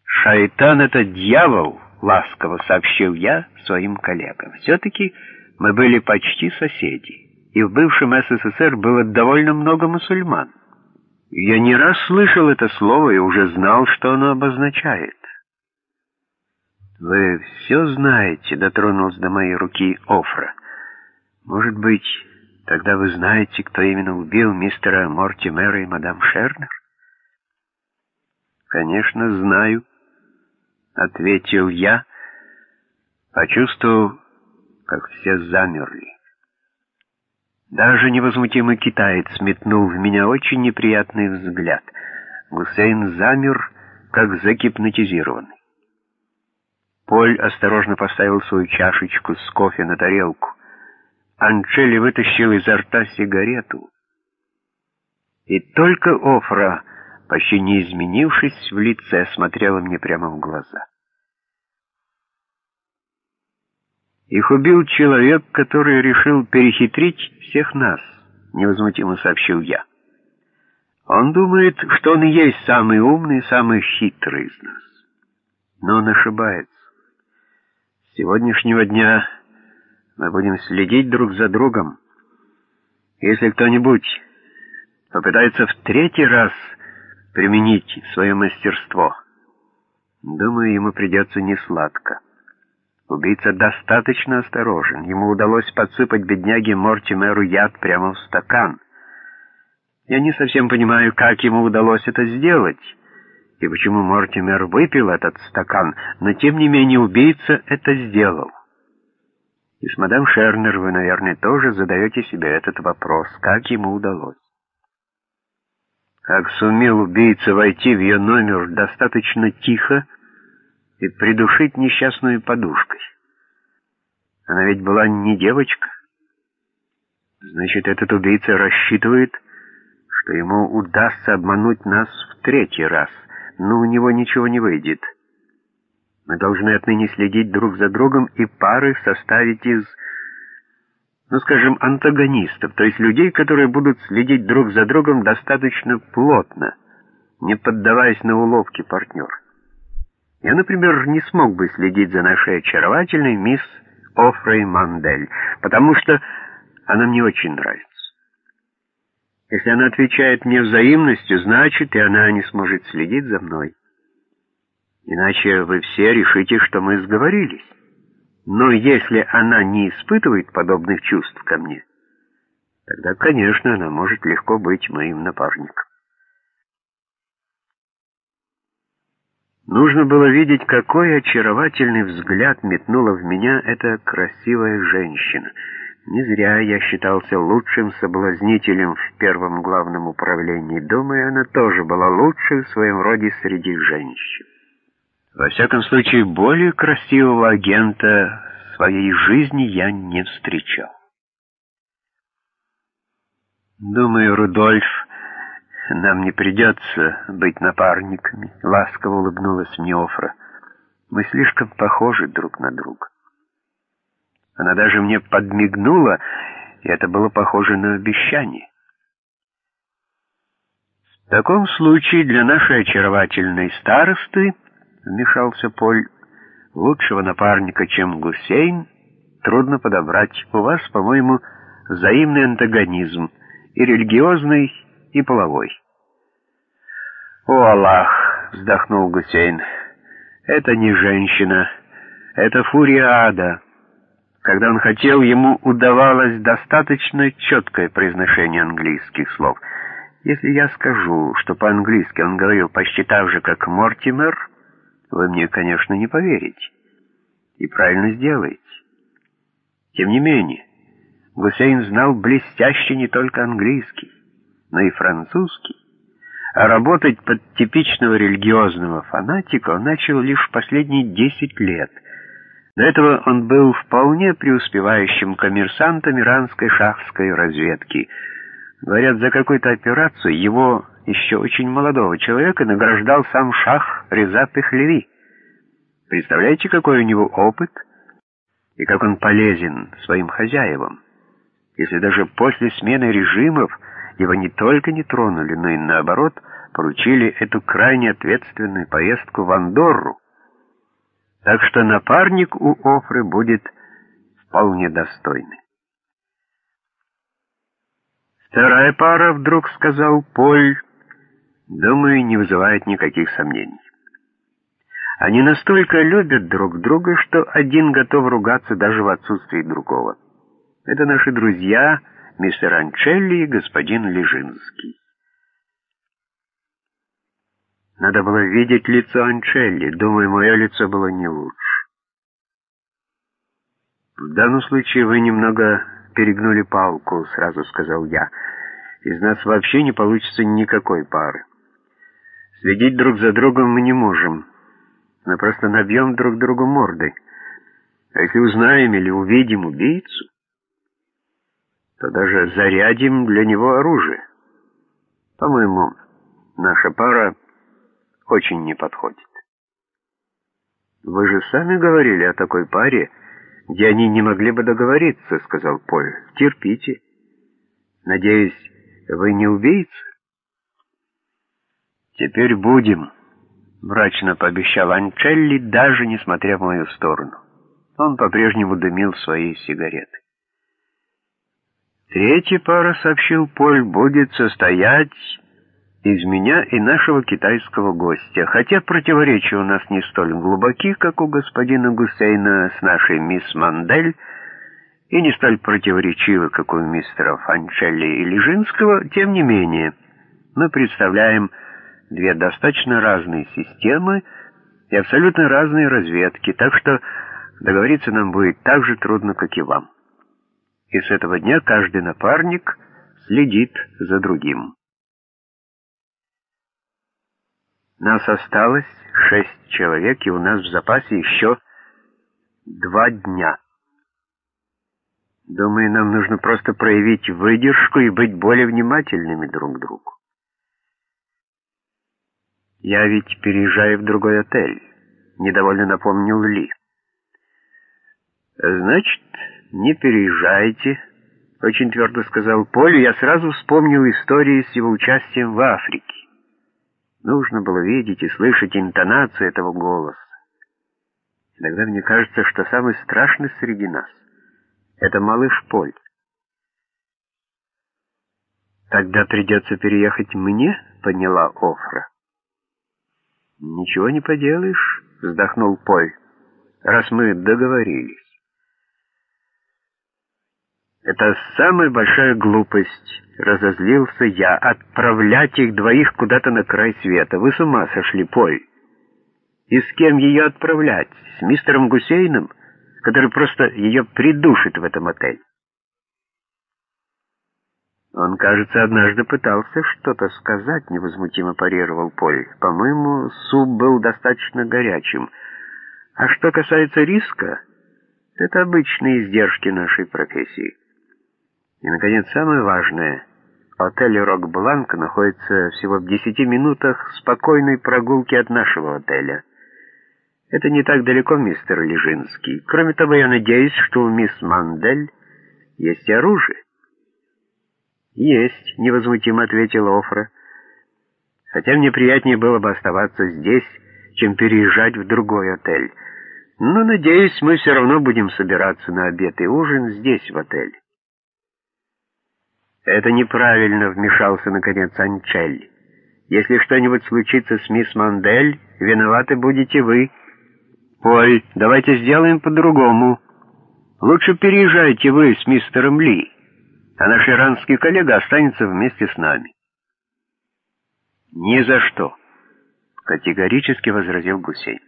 «Шайтан — это дьявол!» — ласково сообщил я своим коллегам. «Все-таки мы были почти соседи, и в бывшем СССР было довольно много мусульман. Я не раз слышал это слово и уже знал, что оно обозначает». «Вы все знаете?» — дотронулся до моей руки Офра. «Может быть, тогда вы знаете, кто именно убил мистера Мортимера и мадам Шернер?» «Конечно, знаю» ответил я, почувствовав, как все замерли. Даже невозмутимый китаец метнул в меня очень неприятный взгляд. Гусейн замер, как загипнотизированный. Поль осторожно поставил свою чашечку с кофе на тарелку. Анчели вытащил изо рта сигарету. И только Офра почти не изменившись в лице, смотрела мне прямо в глаза. «Их убил человек, который решил перехитрить всех нас», — невозмутимо сообщил я. «Он думает, что он и есть самый умный, самый хитрый из нас. Но он ошибается. Сегодняшнего дня Мы будем следить друг за другом. Если кто-нибудь попытается в третий раз применить свое мастерство, думаю, ему придется несладко. Убийца достаточно осторожен. Ему удалось подсыпать бедняге Мортимеру яд прямо в стакан. Я не совсем понимаю, как ему удалось это сделать, и почему Мортимер выпил этот стакан, но тем не менее убийца это сделал. И с мадам Шернер вы, наверное, тоже задаете себе этот вопрос, как ему удалось. Как сумел убийца войти в ее номер достаточно тихо и придушить несчастную подушкой? Она ведь была не девочка. Значит, этот убийца рассчитывает, что ему удастся обмануть нас в третий раз, но у него ничего не выйдет. Мы должны отныне следить друг за другом и пары составить из, ну скажем, антагонистов, то есть людей, которые будут следить друг за другом достаточно плотно, не поддаваясь на уловки партнера. Я, например, не смог бы следить за нашей очаровательной мисс Офрей Мандель, потому что она мне очень нравится. Если она отвечает мне взаимностью, значит, и она не сможет следить за мной. Иначе вы все решите, что мы сговорились. Но если она не испытывает подобных чувств ко мне, тогда, конечно, она может легко быть моим напарником. Нужно было видеть, какой очаровательный взгляд метнула в меня эта красивая женщина. Не зря я считался лучшим соблазнителем в первом главном управлении. Думаю, она тоже была лучшей в своем роде среди женщин. Во всяком случае, более красивого агента в своей жизни я не встречал. Думаю, Рудольф, нам не придется быть напарниками, ласково улыбнулась мне. Мы слишком похожи друг на друга. Она даже мне подмигнула, и это было похоже на обещание. В таком случае для нашей очаровательной старосты вмешался Поль. «Лучшего напарника, чем Гусейн, трудно подобрать. У вас, по-моему, взаимный антагонизм, и религиозный, и половой». «О, Аллах!» — вздохнул Гусейн. «Это не женщина, это фурия ада». Когда он хотел, ему удавалось достаточно четкое произношение английских слов. Если я скажу, что по-английски он говорил почти так же, как Мортимер, вы мне, конечно, не поверите. И правильно сделаете. Тем не менее, Гусейн знал блестяще не только английский, но и французский. А работать под типичного религиозного фанатика он начал лишь в последние десять лет. До этого он был вполне преуспевающим коммерсантом иранской шахской разведки. Говорят, за какую-то операцию его еще очень молодого человека награждал сам шах Реза Пехлеви. Представляете, какой у него опыт и как он полезен своим хозяевам, если даже после смены режимов его не только не тронули, но и наоборот поручили эту крайне ответственную поездку в Андорру. Так что напарник у Офры будет вполне достойный. Вторая пара, вдруг сказал Поль, думаю, не вызывает никаких сомнений. Они настолько любят друг друга, что один готов ругаться даже в отсутствии другого. Это наши друзья, мистер Анчелли и господин Лежинский. Надо было видеть лицо Анчелли. Думаю, мое лицо было не лучше. «В данном случае вы немного перегнули палку», — сразу сказал я. «Из нас вообще не получится никакой пары». Следить друг за другом мы не можем. Мы просто набьем друг другу морды. А если узнаем или увидим убийцу, то даже зарядим для него оружие. По-моему, наша пара очень не подходит. «Вы же сами говорили о такой паре, где они не могли бы договориться», — сказал Поль. «Терпите. Надеюсь, вы не убийца?» «Теперь будем», — мрачно пообещал Анчелли, даже не смотря в мою сторону. Он по-прежнему дымил свои сигареты. Третья пара, сообщил Поль, будет состоять из меня и нашего китайского гостя, хотя противоречия у нас не столь глубоки, как у господина Гусейна с нашей мисс Мандель, и не столь противоречивы, как у мистера Фанчелли и Лежинского, тем не менее, мы представляем две достаточно разные системы и абсолютно разные разведки, так что договориться нам будет так же трудно, как и вам. И с этого дня каждый напарник следит за другим. Нас осталось шесть человек, и у нас в запасе еще два дня. Думаю, нам нужно просто проявить выдержку и быть более внимательными друг к другу. «Я ведь переезжаю в другой отель», — недовольно напомнил Ли. «Значит, не переезжайте», — очень твердо сказал Поль, я сразу вспомнил истории с его участием в Африке. Нужно было видеть и слышать интонацию этого голоса. Иногда мне кажется, что самый страшный среди нас — это малыш Поль. «Тогда придется переехать мне?» — подняла Офра. «Ничего не поделаешь», — вздохнул Поль, — «раз мы договорились». «Это самая большая глупость», — разозлился я, — «отправлять их двоих куда-то на край света. Вы с ума сошли, Поль. И с кем ее отправлять? С мистером Гусейном, который просто ее придушит в этом отеле?» «Он, кажется, однажды пытался что-то сказать», — невозмутимо парировал Поль. «По-моему, суп был достаточно горячим. А что касается риска, это обычные издержки нашей профессии. И, наконец, самое важное. Отель «Рок-Бланк» находится всего в десяти минутах спокойной прогулки от нашего отеля. Это не так далеко, мистер Лежинский. Кроме того, я надеюсь, что у мисс Мандель есть оружие. «Есть», — невозмутимо ответила Офра. «Хотя мне приятнее было бы оставаться здесь, чем переезжать в другой отель. Но, надеюсь, мы все равно будем собираться на обед и ужин здесь, в отеле». «Это неправильно», — вмешался, наконец, Анчель. «Если что-нибудь случится с мисс Мандель, виноваты будете вы. Поль, давайте сделаем по-другому. Лучше переезжайте вы с мистером Ли» а наш иранский коллега останется вместе с нами. «Ни за что», — категорически возразил Гусейн.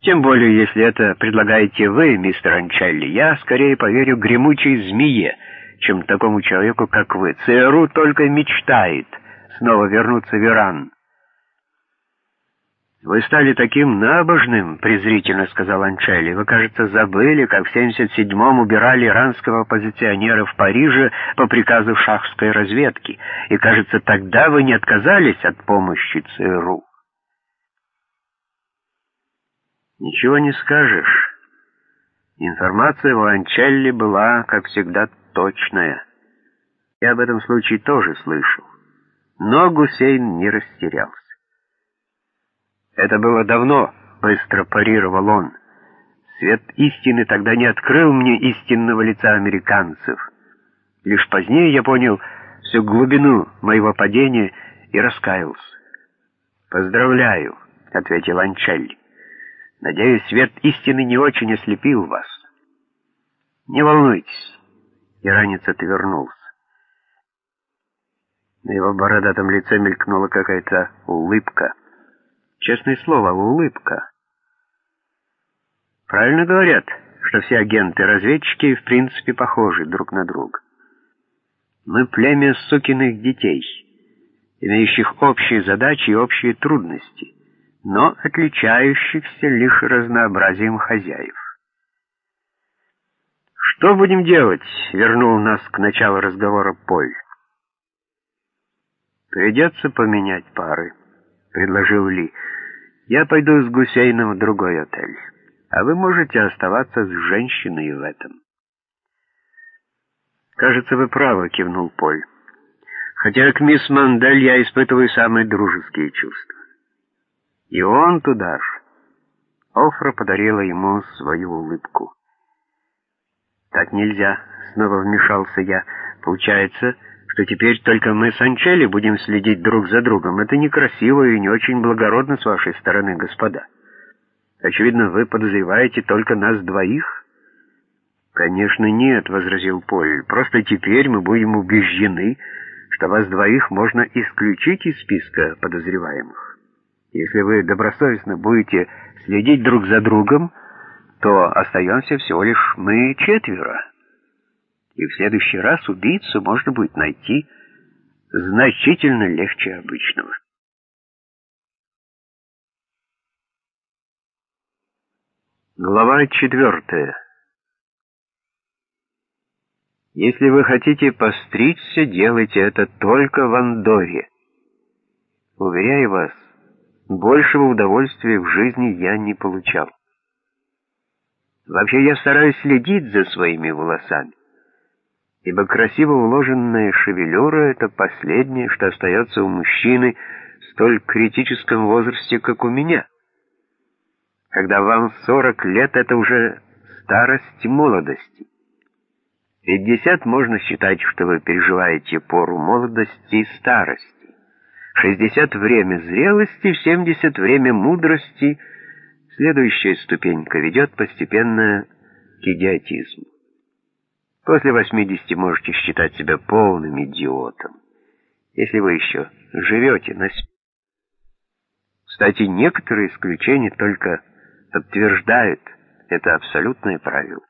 «Тем более, если это предлагаете вы, мистер Анчелли, я скорее поверю гремучей змее, чем такому человеку, как вы. ЦРУ только мечтает снова вернуться в Иран». «Вы стали таким набожным», — презрительно сказал Анчелли. «Вы, кажется, забыли, как в 77-м убирали иранского оппозиционера в Париже по приказу шахской разведки. И, кажется, тогда вы не отказались от помощи ЦРУ». «Ничего не скажешь. Информация у Анчелли была, как всегда, точная. Я об этом случае тоже слышал. Но Гусейн не растерялся. Это было давно, быстро парировал он. Свет истины тогда не открыл мне истинного лица американцев. Лишь позднее я понял всю глубину моего падения и раскаялся. «Поздравляю», — ответил Анчелли. «Надеюсь, свет истины не очень ослепил вас». «Не волнуйтесь», — иранец отвернулся. На его бородатом лице мелькнула какая-то улыбка. Честное слово, улыбка. Правильно говорят, что все агенты-разведчики в принципе похожи друг на друга. Мы племя сукиных детей, имеющих общие задачи и общие трудности, но отличающихся лишь разнообразием хозяев. «Что будем делать?» — вернул нас к началу разговора Поль. «Придется поменять пары», — предложил Ли. Я пойду с Гусейном в другой отель, а вы можете оставаться с женщиной в этом. «Кажется, вы правы», — кивнул Поль. «Хотя к мисс Мандель я испытываю самые дружеские чувства. И он туда же. Офра подарила ему свою улыбку. «Так нельзя», — снова вмешался я. «Получается, что теперь только мы с Анчелли будем следить друг за другом. Это некрасиво и не очень благородно с вашей стороны, господа. Очевидно, вы подозреваете только нас двоих?» «Конечно нет», — возразил Поль. «Просто теперь мы будем убеждены, что вас двоих можно исключить из списка подозреваемых. Если вы добросовестно будете следить друг за другом, то остаемся всего лишь мы четверо. И в следующий раз убийцу можно будет найти значительно легче обычного. Глава четвертая. Если вы хотите постричься, делайте это только в Андоре. Уверяю вас, большего удовольствия в жизни я не получал. Вообще я стараюсь следить за своими волосами, ибо красиво уложенная шевелюра — это последнее, что остается у мужчины в столь критическом возрасте, как у меня. Когда вам 40 лет, это уже старость молодости. 50 можно считать, что вы переживаете пору молодости и старости. 60 — время зрелости, 70 — время мудрости — Следующая ступенька ведет постепенно к идиотизму. После 80 можете считать себя полным идиотом, если вы еще живете на. Кстати, некоторые исключения только подтверждают это абсолютное правило.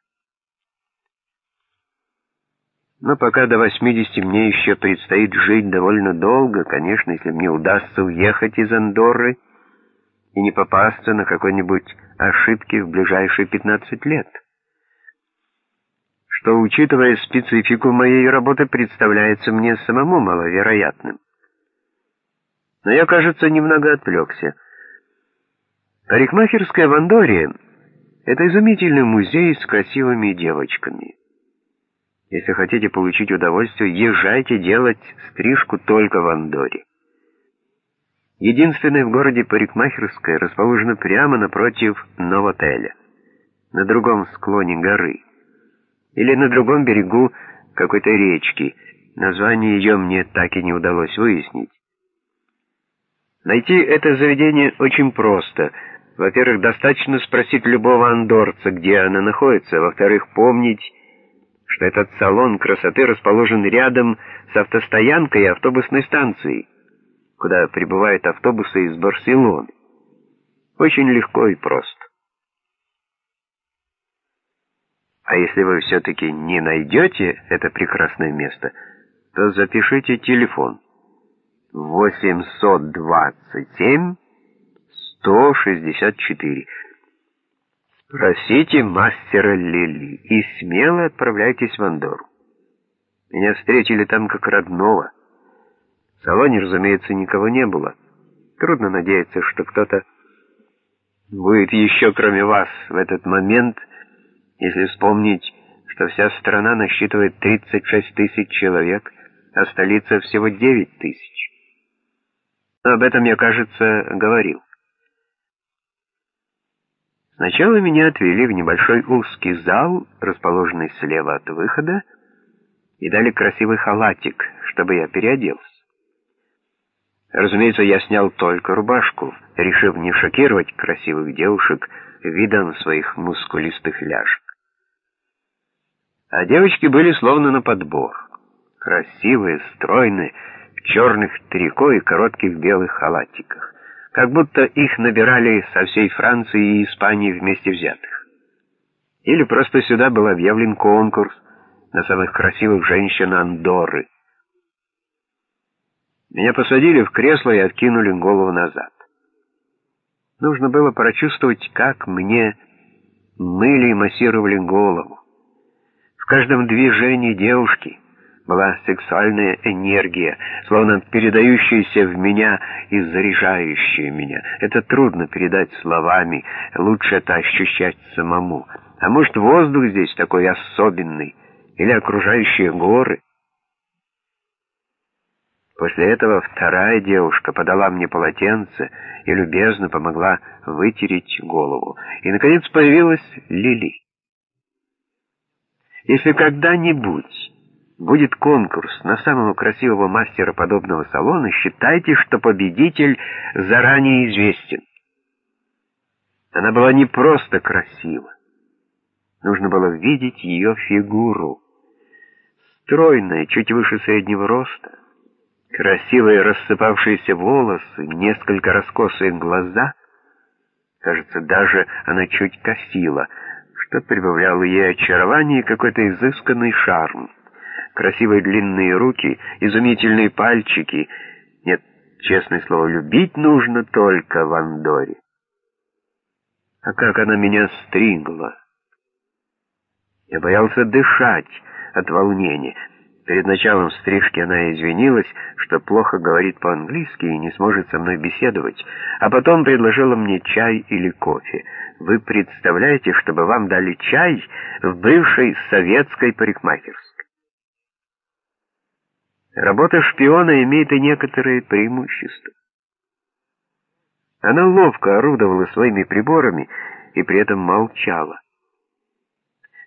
Но пока до 80 мне еще предстоит жить довольно долго, конечно, если мне удастся уехать из Андорры, и не попасться на какой-нибудь ошибки в ближайшие 15 лет. Что, учитывая специфику моей работы, представляется мне самому маловероятным. Но я, кажется, немного отвлекся. Парикмахерская в Андоре — это изумительный музей с красивыми девочками. Если хотите получить удовольствие, езжайте делать стрижку только в Андоре. Единственная в городе парикмахерская расположена прямо напротив новотеля, на другом склоне горы, или на другом берегу какой-то речки. Название ее мне так и не удалось выяснить. Найти это заведение очень просто. Во-первых, достаточно спросить любого андорца, где она находится. Во-вторых, помнить, что этот салон красоты расположен рядом с автостоянкой и автобусной станцией куда прибывают автобусы из Барселоны. Очень легко и просто. А если вы все-таки не найдете это прекрасное место, то запишите телефон 827 164. Спросите мастера Лили и смело отправляйтесь в Андору. Меня встретили там как родного. В салоне, разумеется, никого не было. Трудно надеяться, что кто-то будет еще кроме вас в этот момент, если вспомнить, что вся страна насчитывает 36 тысяч человек, а столица всего 9 тысяч. Но об этом я, кажется, говорил. Сначала меня отвели в небольшой узкий зал, расположенный слева от выхода, и дали красивый халатик, чтобы я переоделся. Разумеется, я снял только рубашку, решив не шокировать красивых девушек видом своих мускулистых ляжек. А девочки были словно на подбор. Красивые, стройные, в черных трико и коротких белых халатиках. Как будто их набирали со всей Франции и Испании вместе взятых. Или просто сюда был объявлен конкурс на самых красивых женщин Андоры — меня посадили в кресло и откинули голову назад. Нужно было прочувствовать, как мне мыли и массировали голову. В каждом движении девушки была сексуальная энергия, словно передающаяся в меня и заряжающая меня. Это трудно передать словами, лучше это ощущать самому. А может, воздух здесь такой особенный, или окружающие горы — После этого вторая девушка подала мне полотенце и любезно помогла вытереть голову. И, наконец, появилась Лили. Если когда-нибудь будет конкурс на самого красивого мастера подобного салона, считайте, что победитель заранее известен. Она была не просто красива. Нужно было видеть ее фигуру. Стройная, чуть выше среднего роста, красивые рассыпавшиеся волосы, несколько раскосые глаза. Кажется, даже она чуть косила, что прибавляло ей очарование и какой-то изысканный шарм. Красивые длинные руки, изумительные пальчики. Нет, честное слово, любить нужно только в Андоре. А как она меня стригла! Я боялся дышать от волнения. Перед началом стрижки она извинилась, что плохо говорит по-английски и не сможет со мной беседовать, а потом предложила мне чай или кофе. Вы представляете, чтобы вам дали чай в бывшей советской парикмахерской? Работа шпиона имеет и некоторые преимущества. Она ловко орудовала своими приборами и при этом молчала.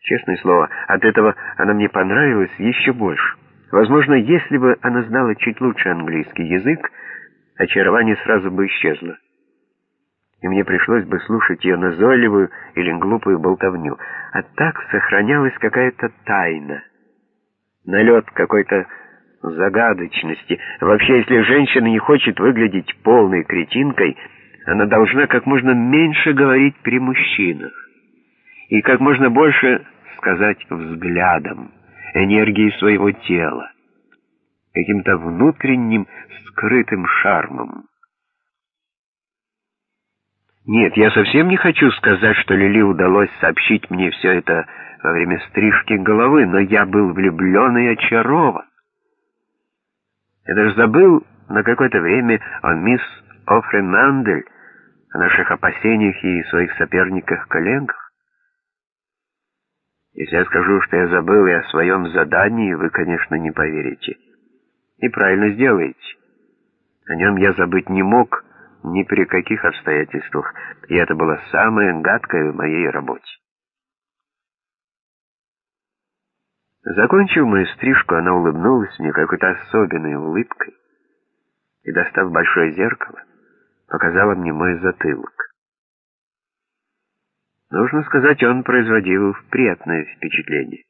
Честное слово, от этого она мне понравилась еще больше. Возможно, если бы она знала чуть лучше английский язык, очарование сразу бы исчезло. И мне пришлось бы слушать ее назойливую или глупую болтовню. А так сохранялась какая-то тайна, налет какой-то загадочности. Вообще, если женщина не хочет выглядеть полной кретинкой, она должна как можно меньше говорить при мужчинах и как можно больше сказать взглядом, энергией своего тела, каким-то внутренним скрытым шармом. Нет, я совсем не хочу сказать, что Лили удалось сообщить мне все это во время стрижки головы, но я был влюблен и очарован. Я даже забыл на какое-то время о мисс Офре Мандель, о наших опасениях и своих соперниках-коленках. Если я скажу, что я забыл и о своем задании, вы, конечно, не поверите. И правильно сделаете. О нем я забыть не мог ни при каких обстоятельствах, и это было самое гадкое в моей работе. Закончив мою стрижку, она улыбнулась мне какой-то особенной улыбкой и, достав большое зеркало, показала мне мой затылок. Нужно сказать, он производил приятное впечатление.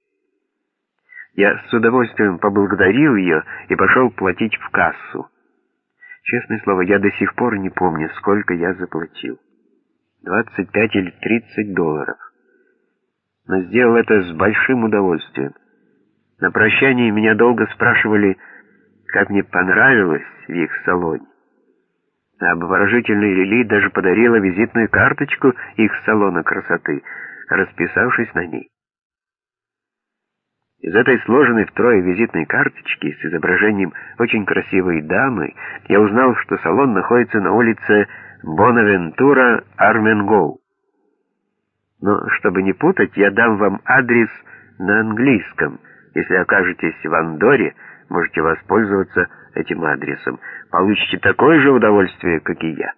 Я с удовольствием поблагодарил ее и пошел платить в кассу. Честное слово, я до сих пор не помню, сколько я заплатил. 25 или 30 долларов. Но сделал это с большим удовольствием. На прощании меня долго спрашивали, как мне понравилось в их салоне. Обворожительная Лили даже подарила визитную карточку их салона красоты, расписавшись на ней. Из этой сложенной втрое визитной карточки с изображением очень красивой дамы я узнал, что салон находится на улице Бонавентура Арменгоу. Но, чтобы не путать, я дам вам адрес на английском. Если окажетесь в Андоре, можете воспользоваться этим адресом. Получите такое же удовольствие, как и я.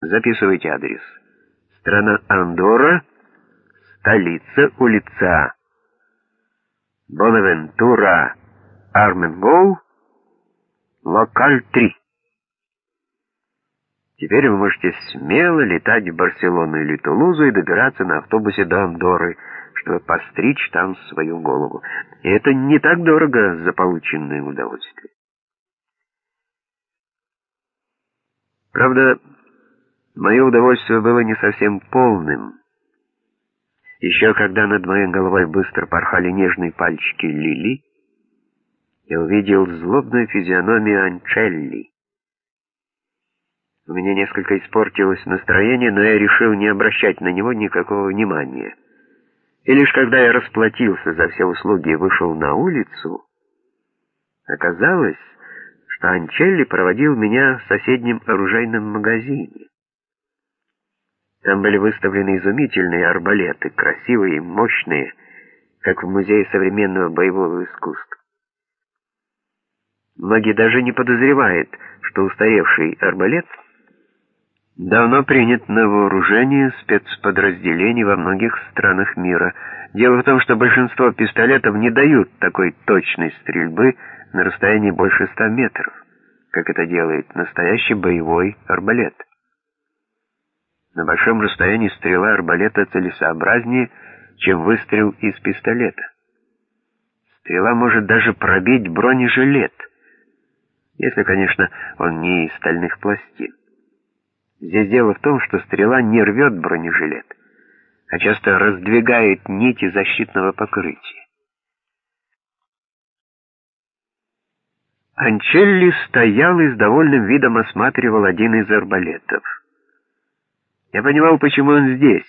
Записывайте адрес. Страна Андорра, столица, улица Бонавентура, Арменгоу, локаль 3. Теперь вы можете смело летать в Барселону или Тулузу и добираться на автобусе до Андоры, чтобы постричь там свою голову. И это не так дорого за полученное удовольствие. Правда, мое удовольствие было не совсем полным. Еще когда над моей головой быстро порхали нежные пальчики Лили, я увидел злобную физиономию Анчелли. У меня несколько испортилось настроение, но я решил не обращать на него никакого внимания. И лишь когда я расплатился за все услуги и вышел на улицу, оказалось, что Анчелли проводил меня в соседнем оружейном магазине. Там были выставлены изумительные арбалеты, красивые и мощные, как в Музее современного боевого искусства. Многие даже не подозревают, что устаревший арбалет давно принят на вооружение спецподразделений во многих странах мира. Дело в том, что большинство пистолетов не дают такой точной стрельбы на расстоянии больше 100 метров, как это делает настоящий боевой арбалет. На большом расстоянии стрела арбалета целесообразнее, чем выстрел из пистолета. Стрела может даже пробить бронежилет, если, конечно, он не из стальных пластин. Здесь дело в том, что стрела не рвет бронежилет, а часто раздвигает нити защитного покрытия. Анчелли стоял и с довольным видом осматривал один из арбалетов. Я понимал, почему он здесь.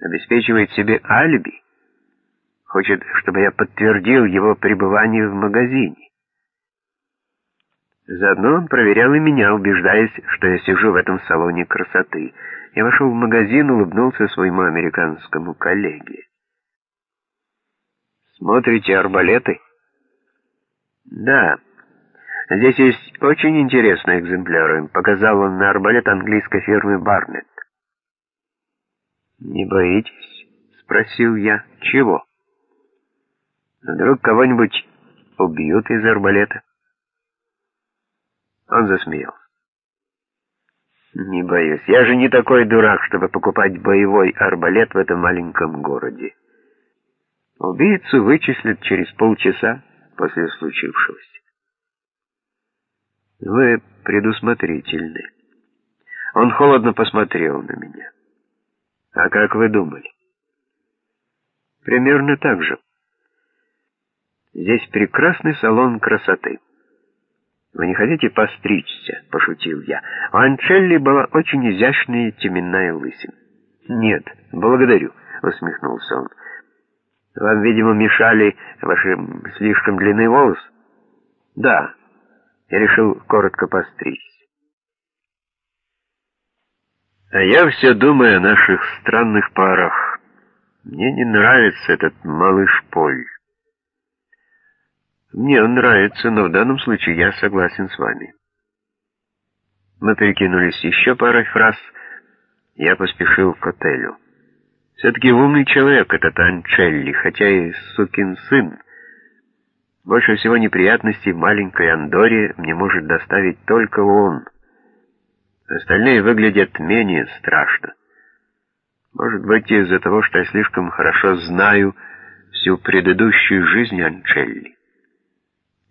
Обеспечивает себе алиби. Хочет, чтобы я подтвердил его пребывание в магазине. Заодно он проверял и меня, убеждаясь, что я сижу в этом салоне красоты. Я вошел в магазин, улыбнулся своему американскому коллеге. «Смотрите арбалеты?» «Да. Здесь есть очень интересные экземпляры», — показал он на арбалет английской фирмы «Барнетт». «Не боитесь?» — спросил я. «Чего?» «Вдруг кого-нибудь убьют из арбалета?» Он засмеялся. «Не боюсь. Я же не такой дурак, чтобы покупать боевой арбалет в этом маленьком городе. Убийцу вычислят через полчаса после случившегося. Вы предусмотрительны. Он холодно посмотрел на меня. А как вы думали? Примерно так же. Здесь прекрасный салон красоты. «Вы не хотите постричься?» — пошутил я. У Анчелли была очень изящная теменная лысина. «Нет, благодарю», — усмехнулся он. «Вам, видимо, мешали ваши слишком длинный волос?» «Да». Я решил коротко постричься. А я все думаю о наших странных парах. Мне не нравится этот малыш Поль. Мне он нравится, но в данном случае я согласен с вами. Мы перекинулись еще парой фраз. Я поспешил к отелю. Все-таки умный человек этот Анчелли, хотя и сукин сын. Больше всего неприятностей маленькой Андоре мне может доставить только он. Остальные выглядят менее страшно. Может быть, из-за того, что я слишком хорошо знаю всю предыдущую жизнь Анчелли.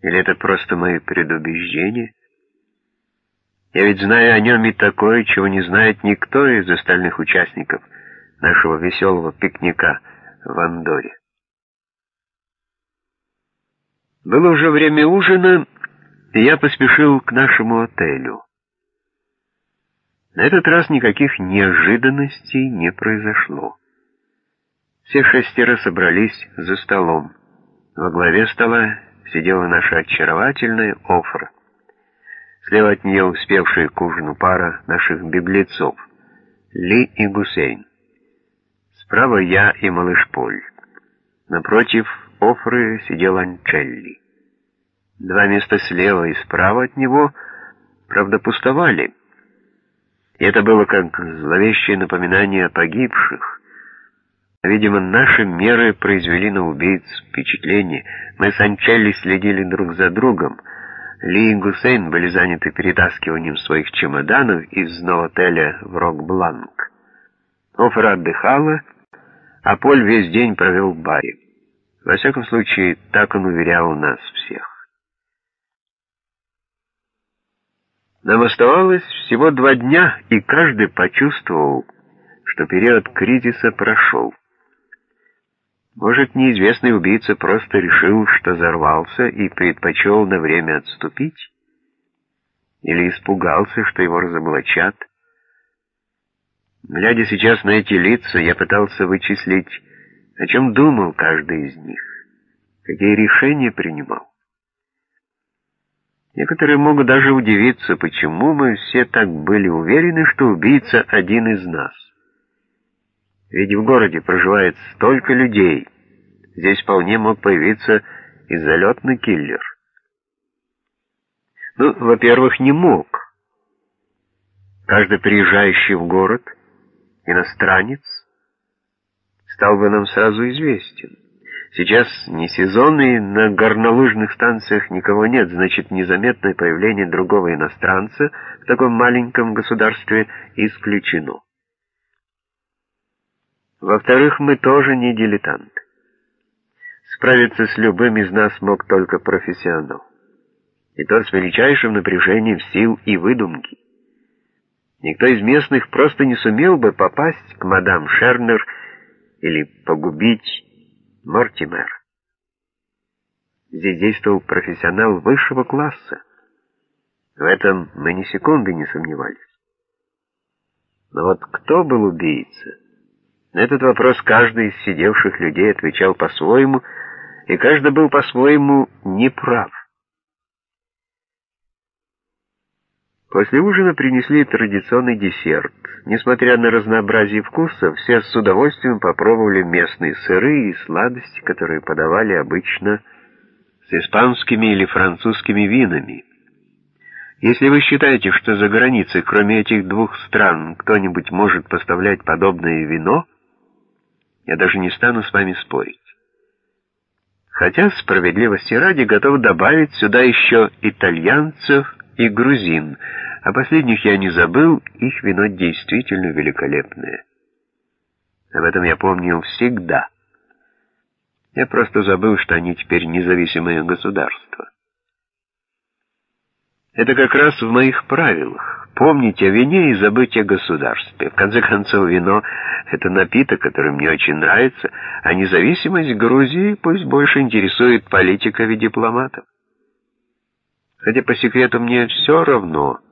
Или это просто мои предубеждения? Я ведь знаю о нем и такое, чего не знает никто из остальных участников нашего веселого пикника в Андоре. Было уже время ужина, и я поспешил к нашему отелю. На этот раз никаких неожиданностей не произошло. Все шестеро собрались за столом. Во главе стола сидела наша очаровательная Офра. Слева от нее успевшая к ужину пара наших беглецов — Ли и Гусейн. Справа я и малыш Поль. Напротив Офры сидел Анчелли. Два места слева и справа от него, правда, пустовали. И это было как зловещее напоминание о погибших, Видимо, наши меры произвели на убийц впечатление. Мы с Анчелли следили друг за другом. Ли и Гусейн были заняты перетаскиванием своих чемоданов из новотеля в Рок-Бланк. Офра отдыхала, а Поль весь день провел в баре. Во всяком случае, так он уверял нас всех. Нам оставалось всего два дня, и каждый почувствовал, что период кризиса прошел. Может, неизвестный убийца просто решил, что взорвался и предпочел на время отступить? Или испугался, что его разоблачат? Глядя сейчас на эти лица, я пытался вычислить, о чем думал каждый из них, какие решения принимал. Некоторые могут даже удивиться, почему мы все так были уверены, что убийца один из нас. Ведь в городе проживает столько людей. Здесь вполне мог появиться и залетный киллер. Ну, во-первых, не мог. Каждый приезжающий в город, иностранец, стал бы нам сразу известен. Сейчас не сезон, и на горнолыжных станциях никого нет, значит, незаметное появление другого иностранца в таком маленьком государстве исключено. Во-вторых, мы тоже не дилетанты. Справиться с любым из нас мог только профессионал. И то с величайшим напряжением сил и выдумки. Никто из местных просто не сумел бы попасть к мадам Шернер или погубить Мортимер. Здесь действовал профессионал высшего класса. В этом мы ни секунды не сомневались. Но вот кто был убийца? На этот вопрос каждый из сидевших людей отвечал по-своему, и каждый был по-своему неправ. После ужина принесли традиционный десерт. Несмотря на разнообразие вкусов, все с удовольствием попробовали местные сыры и сладости, которые подавали обычно с испанскими или французскими винами. Если вы считаете, что за границей, кроме этих двух стран, кто-нибудь может поставлять подобное вино, я даже не стану с вами спорить. Хотя, справедливости ради, готов добавить сюда еще итальянцев и грузин — о последних я не забыл, их вино действительно великолепное. Об этом я помнил всегда. Я просто забыл, что они теперь независимое государство. Это как раз в моих правилах. Помнить о вине и забыть о государстве. В конце концов, вино — это напиток, который мне очень нравится, а независимость Грузии пусть больше интересует политиков и дипломатов. Хотя по секрету мне все равно —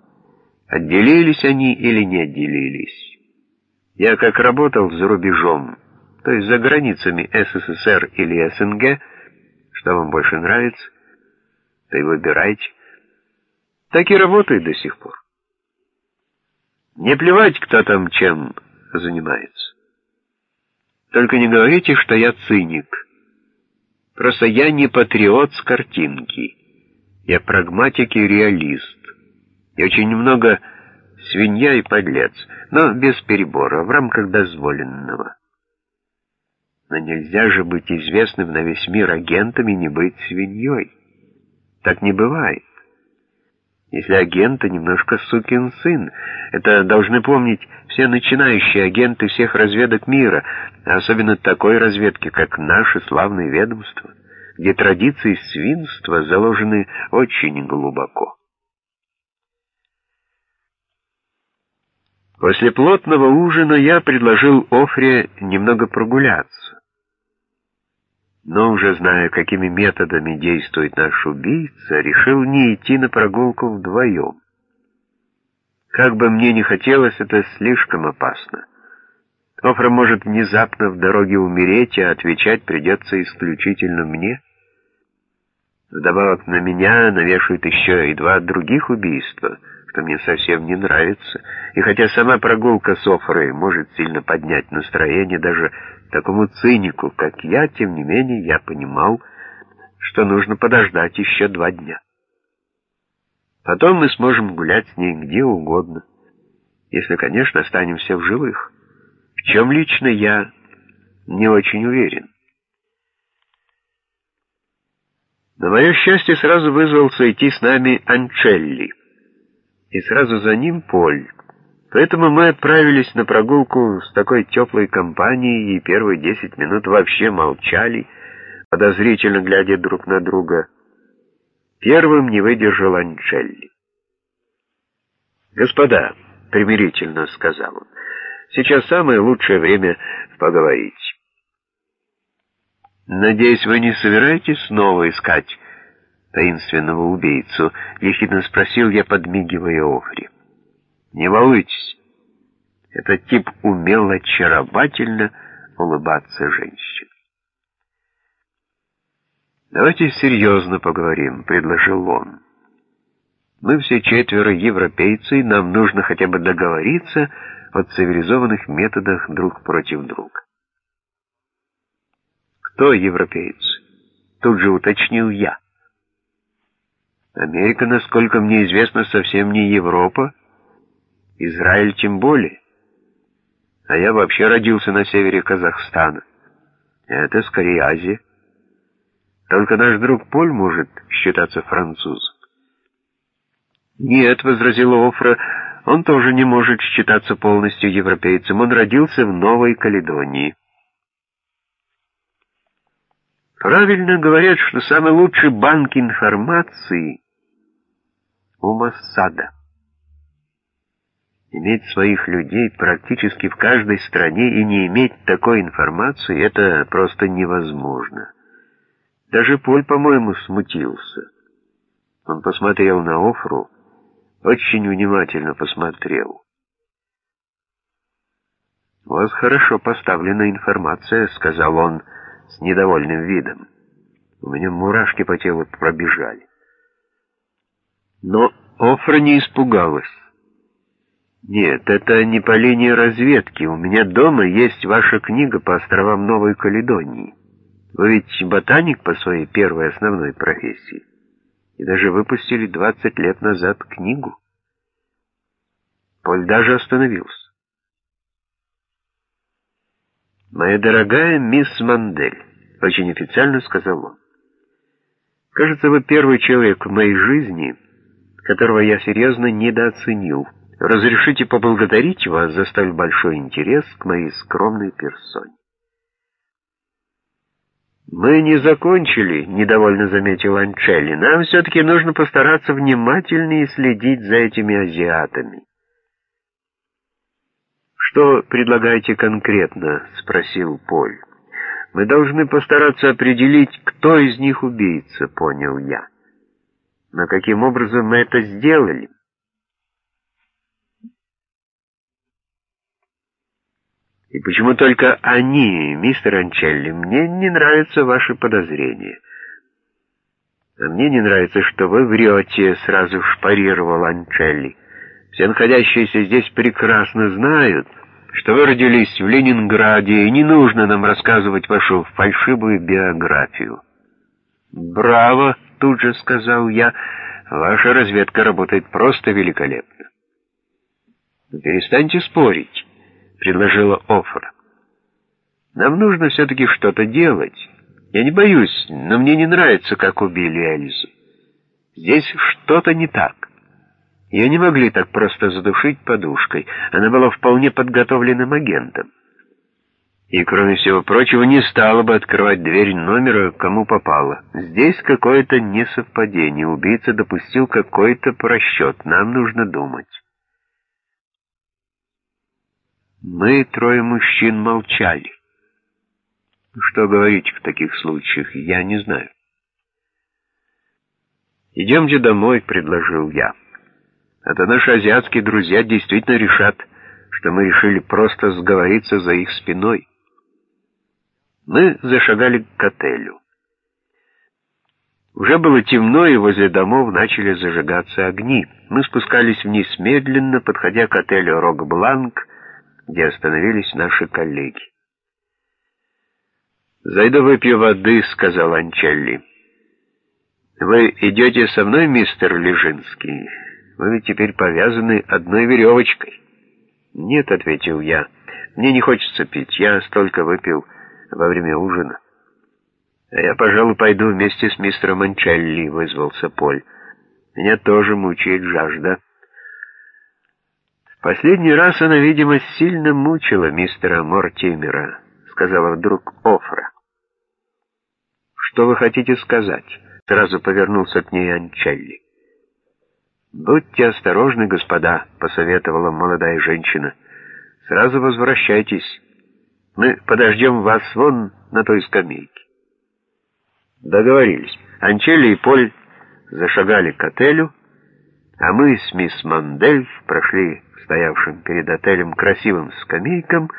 Отделились они или не отделились. Я как работал за рубежом, то есть за границами СССР или СНГ, что вам больше нравится, то и выбирайте. Так и работаю до сих пор. Не плевать, кто там чем занимается. Только не говорите, что я циник. Просто я не патриот с картинки. Я прагматик и реалист и очень много свинья и подлец, но без перебора, в рамках дозволенного. Но нельзя же быть известным на весь мир агентом и не быть свиньей. Так не бывает. Если агент, то немножко сукин сын. Это должны помнить все начинающие агенты всех разведок мира, а особенно такой разведки, как наше славное ведомство, где традиции свинства заложены очень глубоко. После плотного ужина я предложил Офре немного прогуляться. Но уже зная, какими методами действует наш убийца, решил не идти на прогулку вдвоем. Как бы мне ни хотелось, это слишком опасно. Офра может внезапно в дороге умереть, а отвечать придется исключительно мне. Вдобавок на меня навешают еще и два других убийства — что мне совсем не нравится, и хотя сама прогулка с Офрой может сильно поднять настроение даже такому цинику, как я, тем не менее я понимал, что нужно подождать еще два дня. Потом мы сможем гулять с ней где угодно, если, конечно, останемся в живых, в чем лично я не очень уверен. На мое счастье сразу вызвался идти с нами Анчелли и сразу за ним Поль. Поэтому мы отправились на прогулку с такой теплой компанией, и первые десять минут вообще молчали, подозрительно глядя друг на друга. Первым не выдержал Анчелли. «Господа», — примирительно сказал он, — «сейчас самое лучшее время поговорить». «Надеюсь, вы не собираетесь снова искать таинственного убийцу?» — ехидно спросил я, подмигивая Офри. «Не волнуйтесь, этот тип умел очаровательно улыбаться женщине». «Давайте серьезно поговорим», — предложил он. «Мы все четверо европейцы, и нам нужно хотя бы договориться о цивилизованных методах друг против друга». «Кто европейцы?» — тут же уточнил я. Америка, насколько мне известно, совсем не Европа, Израиль тем более. А я вообще родился на севере Казахстана. Это скорее Азия. Только наш друг Поль может считаться французом. «Нет», — возразила Офра, — «он тоже не может считаться полностью европейцем. Он родился в Новой Каледонии». Правильно говорят, что самый лучший банк информации у Моссада. Иметь своих людей практически в каждой стране и не иметь такой информации — это просто невозможно. Даже Поль, по-моему, смутился. Он посмотрел на Офру, очень внимательно посмотрел. «У вас хорошо поставлена информация», — сказал он, — с недовольным видом. У меня мурашки по телу пробежали. Но Офра не испугалась. «Нет, это не по линии разведки. У меня дома есть ваша книга по островам Новой Каледонии. Вы ведь ботаник по своей первой основной профессии. И даже выпустили 20 лет назад книгу». Поль даже остановился. «Моя дорогая мисс Мандель», — очень официально сказал он, — «кажется, вы первый человек в моей жизни, которого я серьезно недооценил. Разрешите поблагодарить вас за столь большой интерес к моей скромной персоне». «Мы не закончили», — недовольно заметил Анчелли. «Нам все-таки нужно постараться внимательнее следить за этими азиатами». «Что предлагаете конкретно?» — спросил Поль. «Мы должны постараться определить, кто из них убийца», — понял я. «Но каким образом мы это сделали?» «И почему только они, мистер Анчелли? Мне не нравятся ваши подозрения». «А мне не нравится, что вы врете», — сразу шпарировал Анчелли. «Все находящиеся здесь прекрасно знают» что вы родились в Ленинграде, и не нужно нам рассказывать вашу фальшивую биографию». «Браво!» — тут же сказал я. «Ваша разведка работает просто великолепно». «Перестаньте спорить», — предложила Офра. «Нам нужно все-таки что-то делать. Я не боюсь, но мне не нравится, как убили Эльзу. Здесь что-то не так». Ее не могли так просто задушить подушкой. Она была вполне подготовленным агентом. И, кроме всего прочего, не стала бы открывать дверь номера, кому попало. Здесь какое-то несовпадение. Убийца допустил какой-то просчет. Нам нужно думать. Мы, трое мужчин, молчали. Что говорить в таких случаях, я не знаю. «Идемте домой», — предложил я. А то наши азиатские друзья действительно решат, что мы решили просто сговориться за их спиной. Мы зашагали к отелю. Уже было темно, и возле домов начали зажигаться огни. Мы спускались вниз медленно, подходя к отелю «Рок-Бланк», где остановились наши коллеги. «Зайду выпью воды», — сказал Анчелли. «Вы идете со мной, мистер Лежинский?» Вы ведь теперь повязаны одной веревочкой. Нет, — ответил я, — мне не хочется пить, я столько выпил во время ужина. А я, пожалуй, пойду вместе с мистером Манчелли, — вызвался Поль. Меня тоже мучает жажда. В последний раз она, видимо, сильно мучила мистера Мортимера, — сказала вдруг Офра. «Что вы хотите сказать?» — сразу повернулся к ней Анчелли. «Будьте осторожны, господа», — посоветовала молодая женщина. «Сразу возвращайтесь. Мы подождем вас вон на той скамейке». Договорились. Анчелли и Поль зашагали к отелю, а мы с мисс Мандель прошли к стоявшим перед отелем красивым скамейкам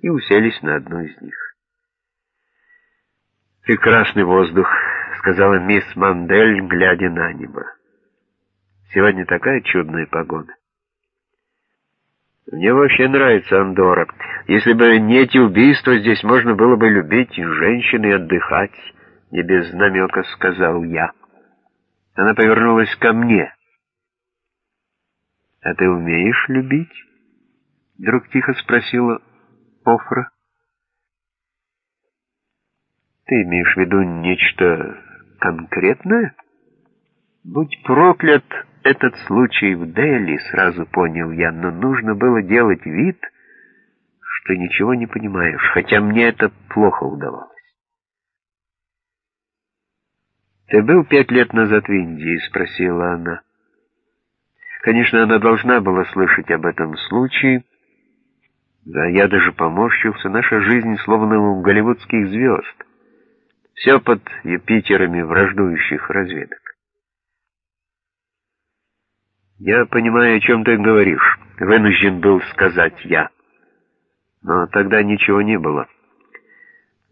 и уселись на одну из них. «Прекрасный воздух», — сказала мисс Мандель, глядя на небо. Сегодня такая чудная погода. Мне вообще нравится Андора. Если бы не эти убийства, здесь можно было бы любить женщин и отдыхать, не без намека сказал я. Она повернулась ко мне. «А ты умеешь любить?» Вдруг тихо спросила Офра. «Ты имеешь в виду нечто конкретное?» «Будь проклят этот случай в Дели», — сразу понял я, но нужно было делать вид, что ничего не понимаешь, хотя мне это плохо удавалось. «Ты был пять лет назад в Индии?» — спросила она. Конечно, она должна была слышать об этом случае. Да, я даже поморщился. Наша жизнь словно у голливудских звезд. Все под Юпитерами враждующих разведок. «Я понимаю, о чем ты говоришь», — вынужден был сказать я. Но тогда ничего не было.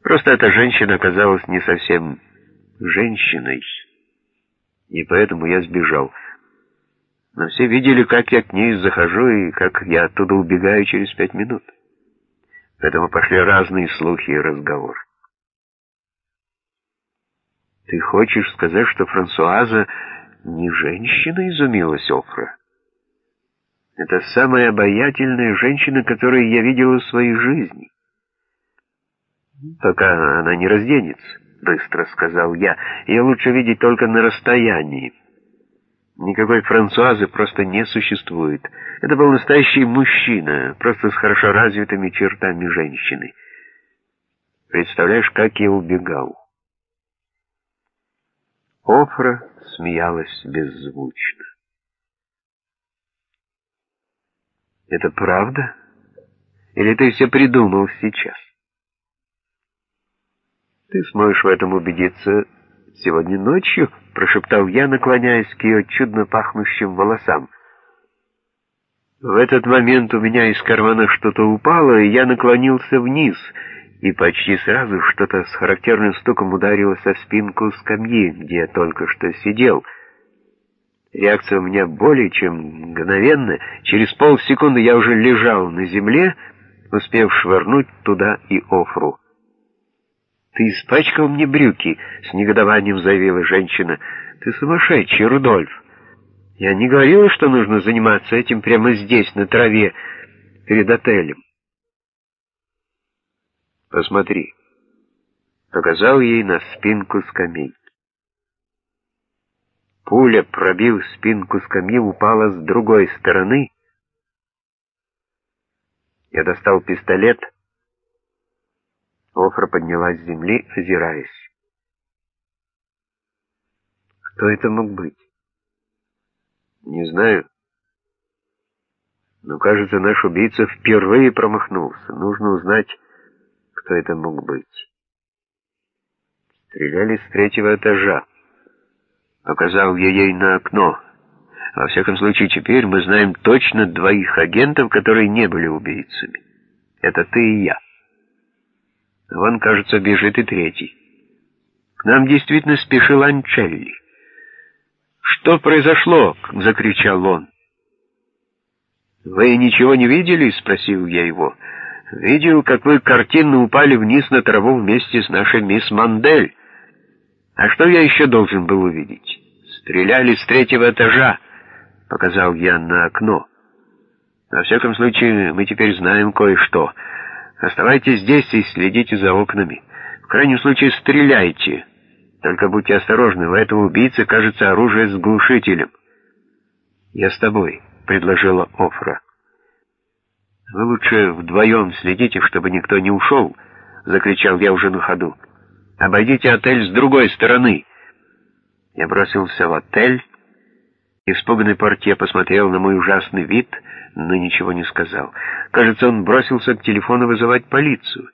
Просто эта женщина оказалась не совсем женщиной, и поэтому я сбежал. Но все видели, как я к ней захожу и как я оттуда убегаю через пять минут. Поэтому пошли разные слухи и разговоры. «Ты хочешь сказать, что Франсуаза не женщина?» — изумилась Офра. «Это самая обаятельная женщина, которую я видела в своей жизни. Пока она не разденется». — быстро сказал я. «Ее лучше видеть только на расстоянии. Никакой Франсуазы просто не существует. Это был настоящий мужчина, просто с хорошо развитыми чертами женщины. Представляешь, как я убегал?» Офра смеялась беззвучно. «Это правда? Или ты все придумал сейчас?» «Ты сможешь в этом убедиться сегодня ночью», — прошептал я, наклоняясь к ее чудно пахнущим волосам. В этот момент у меня из кармана что-то упало, и я наклонился вниз, и почти сразу что-то с характерным стуком ударилось о спинку скамьи, где я только что сидел. Реакция у меня более чем мгновенная. Через полсекунды я уже лежал на земле, успев швырнуть туда и офру. «Ты испачкал мне брюки», — с негодованием заявила женщина. «Ты сумасшедший, Рудольф. Я не говорила, что нужно заниматься этим прямо здесь, на траве, перед отелем». «Посмотри», — показал ей на спинку скамейки. Пуля, пробив спинку скамьи, упала с другой стороны. Я достал пистолет — Офра поднялась с земли, озираясь. Кто это мог быть? Не знаю. Но, кажется, наш убийца впервые промахнулся. Нужно узнать, кто это мог быть. Стреляли с третьего этажа. Показал я ей на окно. Во всяком случае, теперь мы знаем точно двоих агентов, которые не были убийцами. Это ты и я. Вон, кажется, бежит и третий. К нам действительно спешил Анчелли. «Что произошло?» — закричал он. «Вы ничего не видели?» — спросил я его. «Видел, как вы картинно упали вниз на траву вместе с нашей мисс Мандель. А что я еще должен был увидеть? Стреляли с третьего этажа», — показал я на окно. «Во всяком случае, мы теперь знаем кое-что». Оставайтесь здесь и следите за окнами. В крайнем случае стреляйте. Только будьте осторожны, у этого убийцы, кажется, оружие с глушителем. «Я с тобой», — предложила Офра. «Вы лучше вдвоем следите, чтобы никто не ушел», — закричал я уже на ходу. «Обойдите отель с другой стороны». Я бросился в отель. Испуганный портье посмотрел на мой ужасный вид — но ничего не сказал. Кажется, он бросился к телефону вызывать полицию.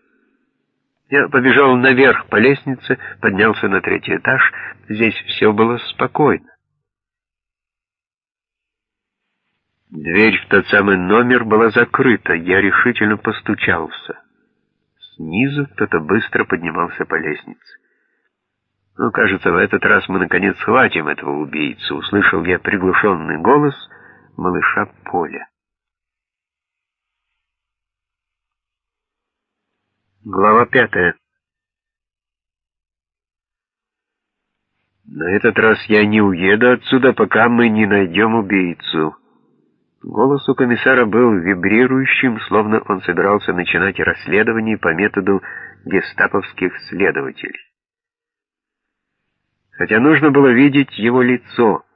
Я побежал наверх по лестнице, поднялся на третий этаж. Здесь все было спокойно. Дверь в тот самый номер была закрыта. Я решительно постучался. Снизу кто-то быстро поднимался по лестнице. «Ну, кажется, в этот раз мы, наконец, схватим этого убийцу», — услышал я приглушенный голос малыша Поля. Глава пятая. На этот раз я не уеду отсюда, пока мы не найдем убийцу. Голос у комиссара был вибрирующим, словно он собирался начинать расследование по методу гестаповских следователей. Хотя нужно было видеть его лицо,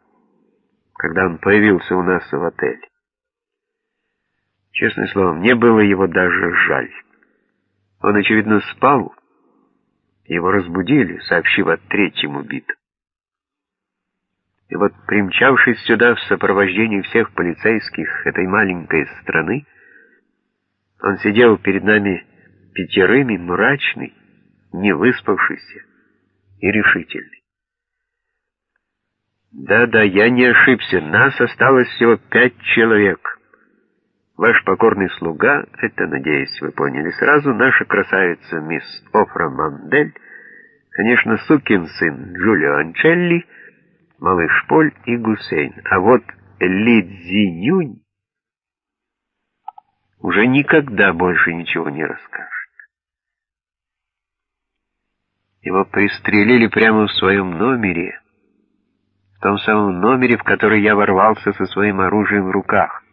когда он появился у нас в отеле. Честное слово, мне было его даже жаль. Он, очевидно, спал, его разбудили, сообщив о третьем убитом. И вот, примчавшись сюда в сопровождении всех полицейских этой маленькой страны, он сидел перед нами пятерыми, мрачный, невыспавшийся и решительный. Да-да, я не ошибся, нас осталось всего пять человек. Ваш покорный слуга, это, надеюсь, вы поняли сразу, наша красавица мисс Офра Мандель, конечно, сукин сын Джулио Анчелли — Малыш Поль и Гусейн. А вот Ли Цзинюнь уже никогда больше ничего не расскажет. Его пристрелили прямо в своем номере, в том самом номере, в который я ворвался со своим оружием в руках.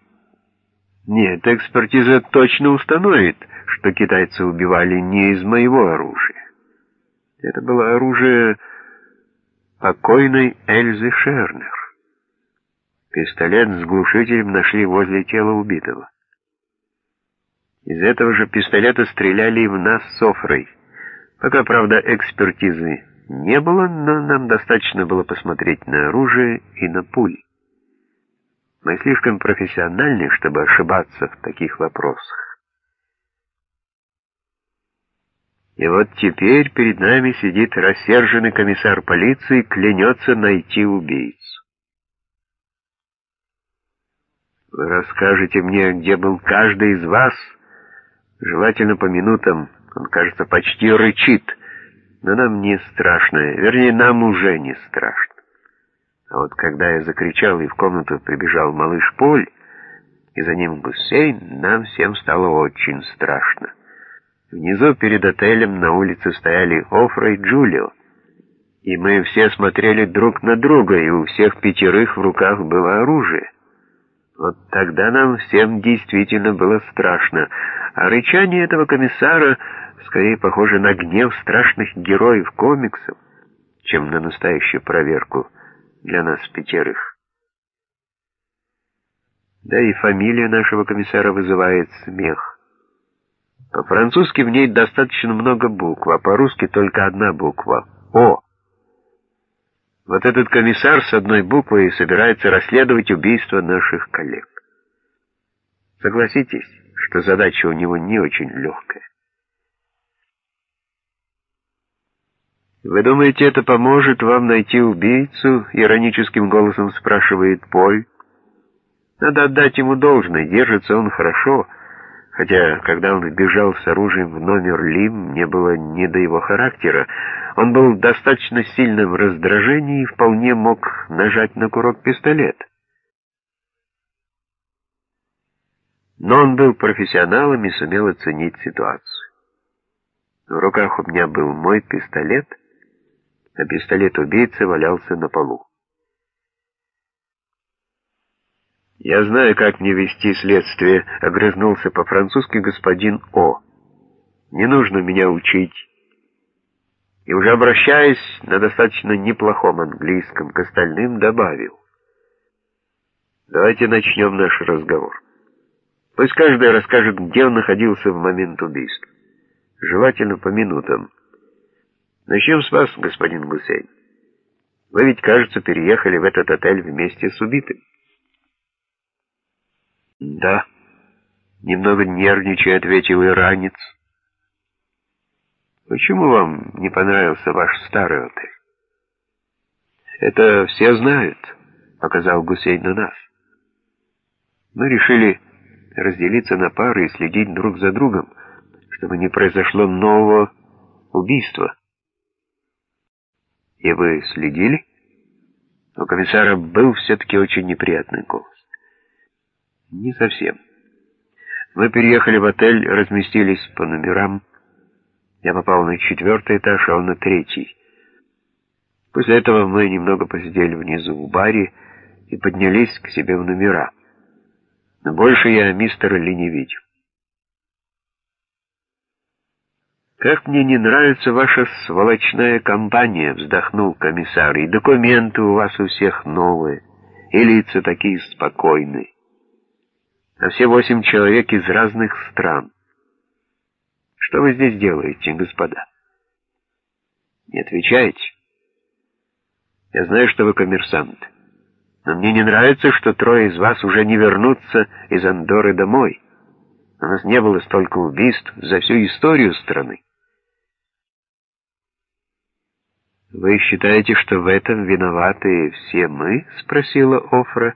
Нет, экспертиза точно установит, что китайцы убивали не из моего оружия. Это было оружие покойной Эльзы Шернер. Пистолет с глушителем нашли возле тела убитого. Из этого же пистолета стреляли и в нас с Софрой. Пока, правда, экспертизы не было, но нам достаточно было посмотреть на оружие и на пули. Мы слишком профессиональны, чтобы ошибаться в таких вопросах. И вот теперь перед нами сидит рассерженный комиссар полиции, клянется найти убийцу. Вы расскажете мне, где был каждый из вас, желательно по минутам, он, кажется, почти рычит, но нам не страшно, вернее, нам уже не страшно. А вот когда я закричал, и в комнату прибежал малыш Поль, и за ним Гусейн, нам всем стало очень страшно. Внизу перед отелем на улице стояли Офра и Джулио, и мы все смотрели друг на друга, и у всех пятерых в руках было оружие. Вот тогда нам всем действительно было страшно, а рычание этого комиссара скорее похоже на гнев страшных героев комиксов, чем на настоящую проверку для нас пятерых. Да и фамилия нашего комиссара вызывает смех. По-французски в ней достаточно много букв, а по-русски только одна буква — «О». Вот этот комиссар с одной буквой собирается расследовать убийство наших коллег. Согласитесь, что задача у него не очень легкая. «Вы думаете, это поможет вам найти убийцу?» — ироническим голосом спрашивает Поль. «Надо отдать ему должное, держится он хорошо». Хотя, когда он бежал с оружием в номер Лим, мне было не до его характера. Он был в достаточно сильном раздражении и вполне мог нажать на курок пистолет. Но он был профессионалом и сумел оценить ситуацию. В руках у меня был мой пистолет, а пистолет убийцы валялся на полу. «Я знаю, как мне вести следствие», — огрызнулся по-французски господин О. «Не нужно меня учить». И уже обращаясь на достаточно неплохом английском к остальным, добавил. «Давайте начнем наш разговор. Пусть каждый расскажет, где он находился в момент убийства. Желательно по минутам. Начнем с вас, господин Гусейн. Вы ведь, кажется, переехали в этот отель вместе с убитым». «Да», — немного нервничая ответил иранец. «Почему вам не понравился ваш старый отель?» «Это все знают», — показал Гусейн на нас. Мы решили разделиться на пары и следить друг за другом, чтобы не произошло нового убийства. «И вы следили?» У комиссара был все-таки очень неприятный голос. Не совсем. Мы переехали в отель, разместились по номерам. Я попал на четвертый этаж, а он на третий. После этого мы немного посидели внизу в баре и поднялись к себе в номера. Но больше я мистера Ли не видел. «Как мне не нравится ваша сволочная компания», — вздохнул комиссар, «и документы у вас у всех новые, и лица такие спокойные. А все восемь человек из разных стран. Что вы здесь делаете, господа?» «Не отвечаете?» «Я знаю, что вы коммерсант, но мне не нравится, что трое из вас уже не вернутся из Андоры домой. У нас не было столько убийств за всю историю страны. «Вы считаете, что в этом виноваты все мы?» — спросила Офра.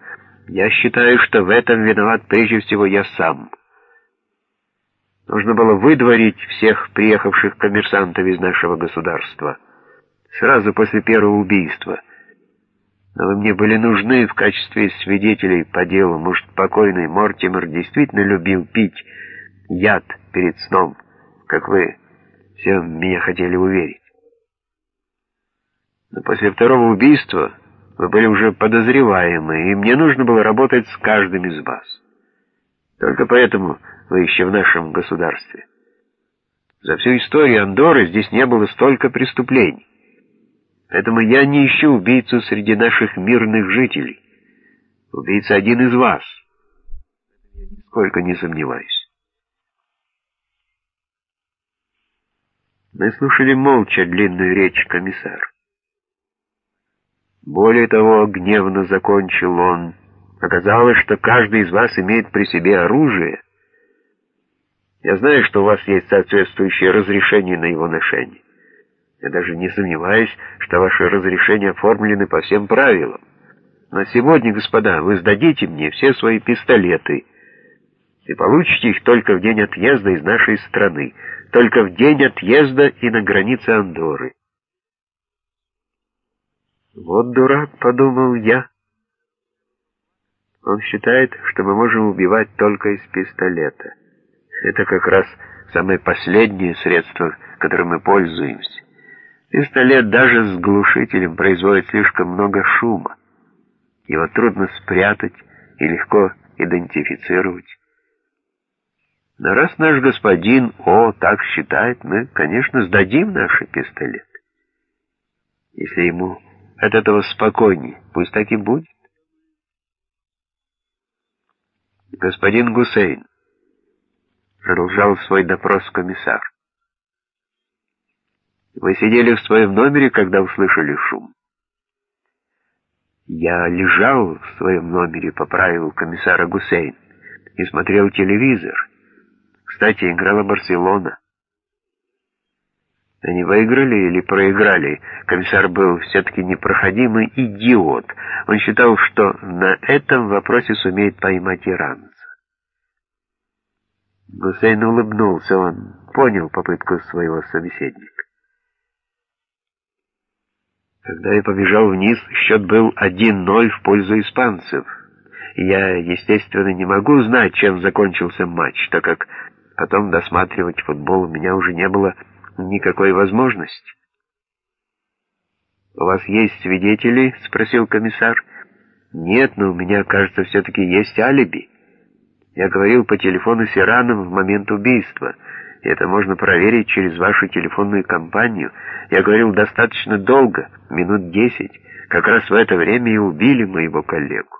«Я считаю, что в этом виноват прежде всего я сам. Нужно было выдворить всех приехавших коммерсантов из нашего государства сразу после первого убийства. Но вы мне были нужны в качестве свидетелей по делу. Может, покойный Мортимер действительно любил пить яд перед сном, как вы все меня хотели уверить. Но после второго убийства вы были уже подозреваемы, и мне нужно было работать с каждым из вас. Только поэтому вы еще в нашем государстве. За всю историю Андоры здесь не было столько преступлений. Поэтому я не ищу убийцу среди наших мирных жителей. Убийца один из вас. Я нисколько не сомневаюсь. Мы слушали молча длинную речь комиссара. Более того, гневно закончил он, оказалось, что каждый из вас имеет при себе оружие. Я знаю, что у вас есть соответствующее разрешение на его ношение. Я даже не сомневаюсь, что ваши разрешения оформлены по всем правилам. Но сегодня, господа, вы сдадите мне все свои пистолеты и получите их только в день отъезда из нашей страны, только в день отъезда и на границе Андоры. «Вот дурак», — подумал я. Он считает, что мы можем убивать только из пистолета. Это как раз самое последнее средство, которым мы пользуемся. Пистолет даже с глушителем производит слишком много шума. Его трудно спрятать и легко идентифицировать. Но раз наш господин О так считает, мы, конечно, сдадим наши пистолеты. Если ему от этого спокойней. Пусть так и будет. Господин Гусейн, продолжал свой допрос комиссар. Вы сидели в своем номере, когда услышали шум. Я лежал в своем номере, поправил комиссара Гусейн, и смотрел телевизор. Кстати, играла Барселона. Они выиграли или проиграли. Комиссар был все-таки непроходимый идиот. Он считал, что на этом вопросе сумеет поймать иранца. Гусейн улыбнулся, он понял попытку своего собеседника. Когда я побежал вниз, счет был 1-0 в пользу испанцев. я, естественно, не могу знать, чем закончился матч, так как потом досматривать футбол у меня уже не было никакой возможности. «У вас есть свидетели?» — спросил комиссар. «Нет, но у меня, кажется, все-таки есть алиби. Я говорил по телефону с Ираном в момент убийства. Это можно проверить через вашу телефонную компанию. Я говорил достаточно долго, минут десять. Как раз в это время и убили моего коллегу».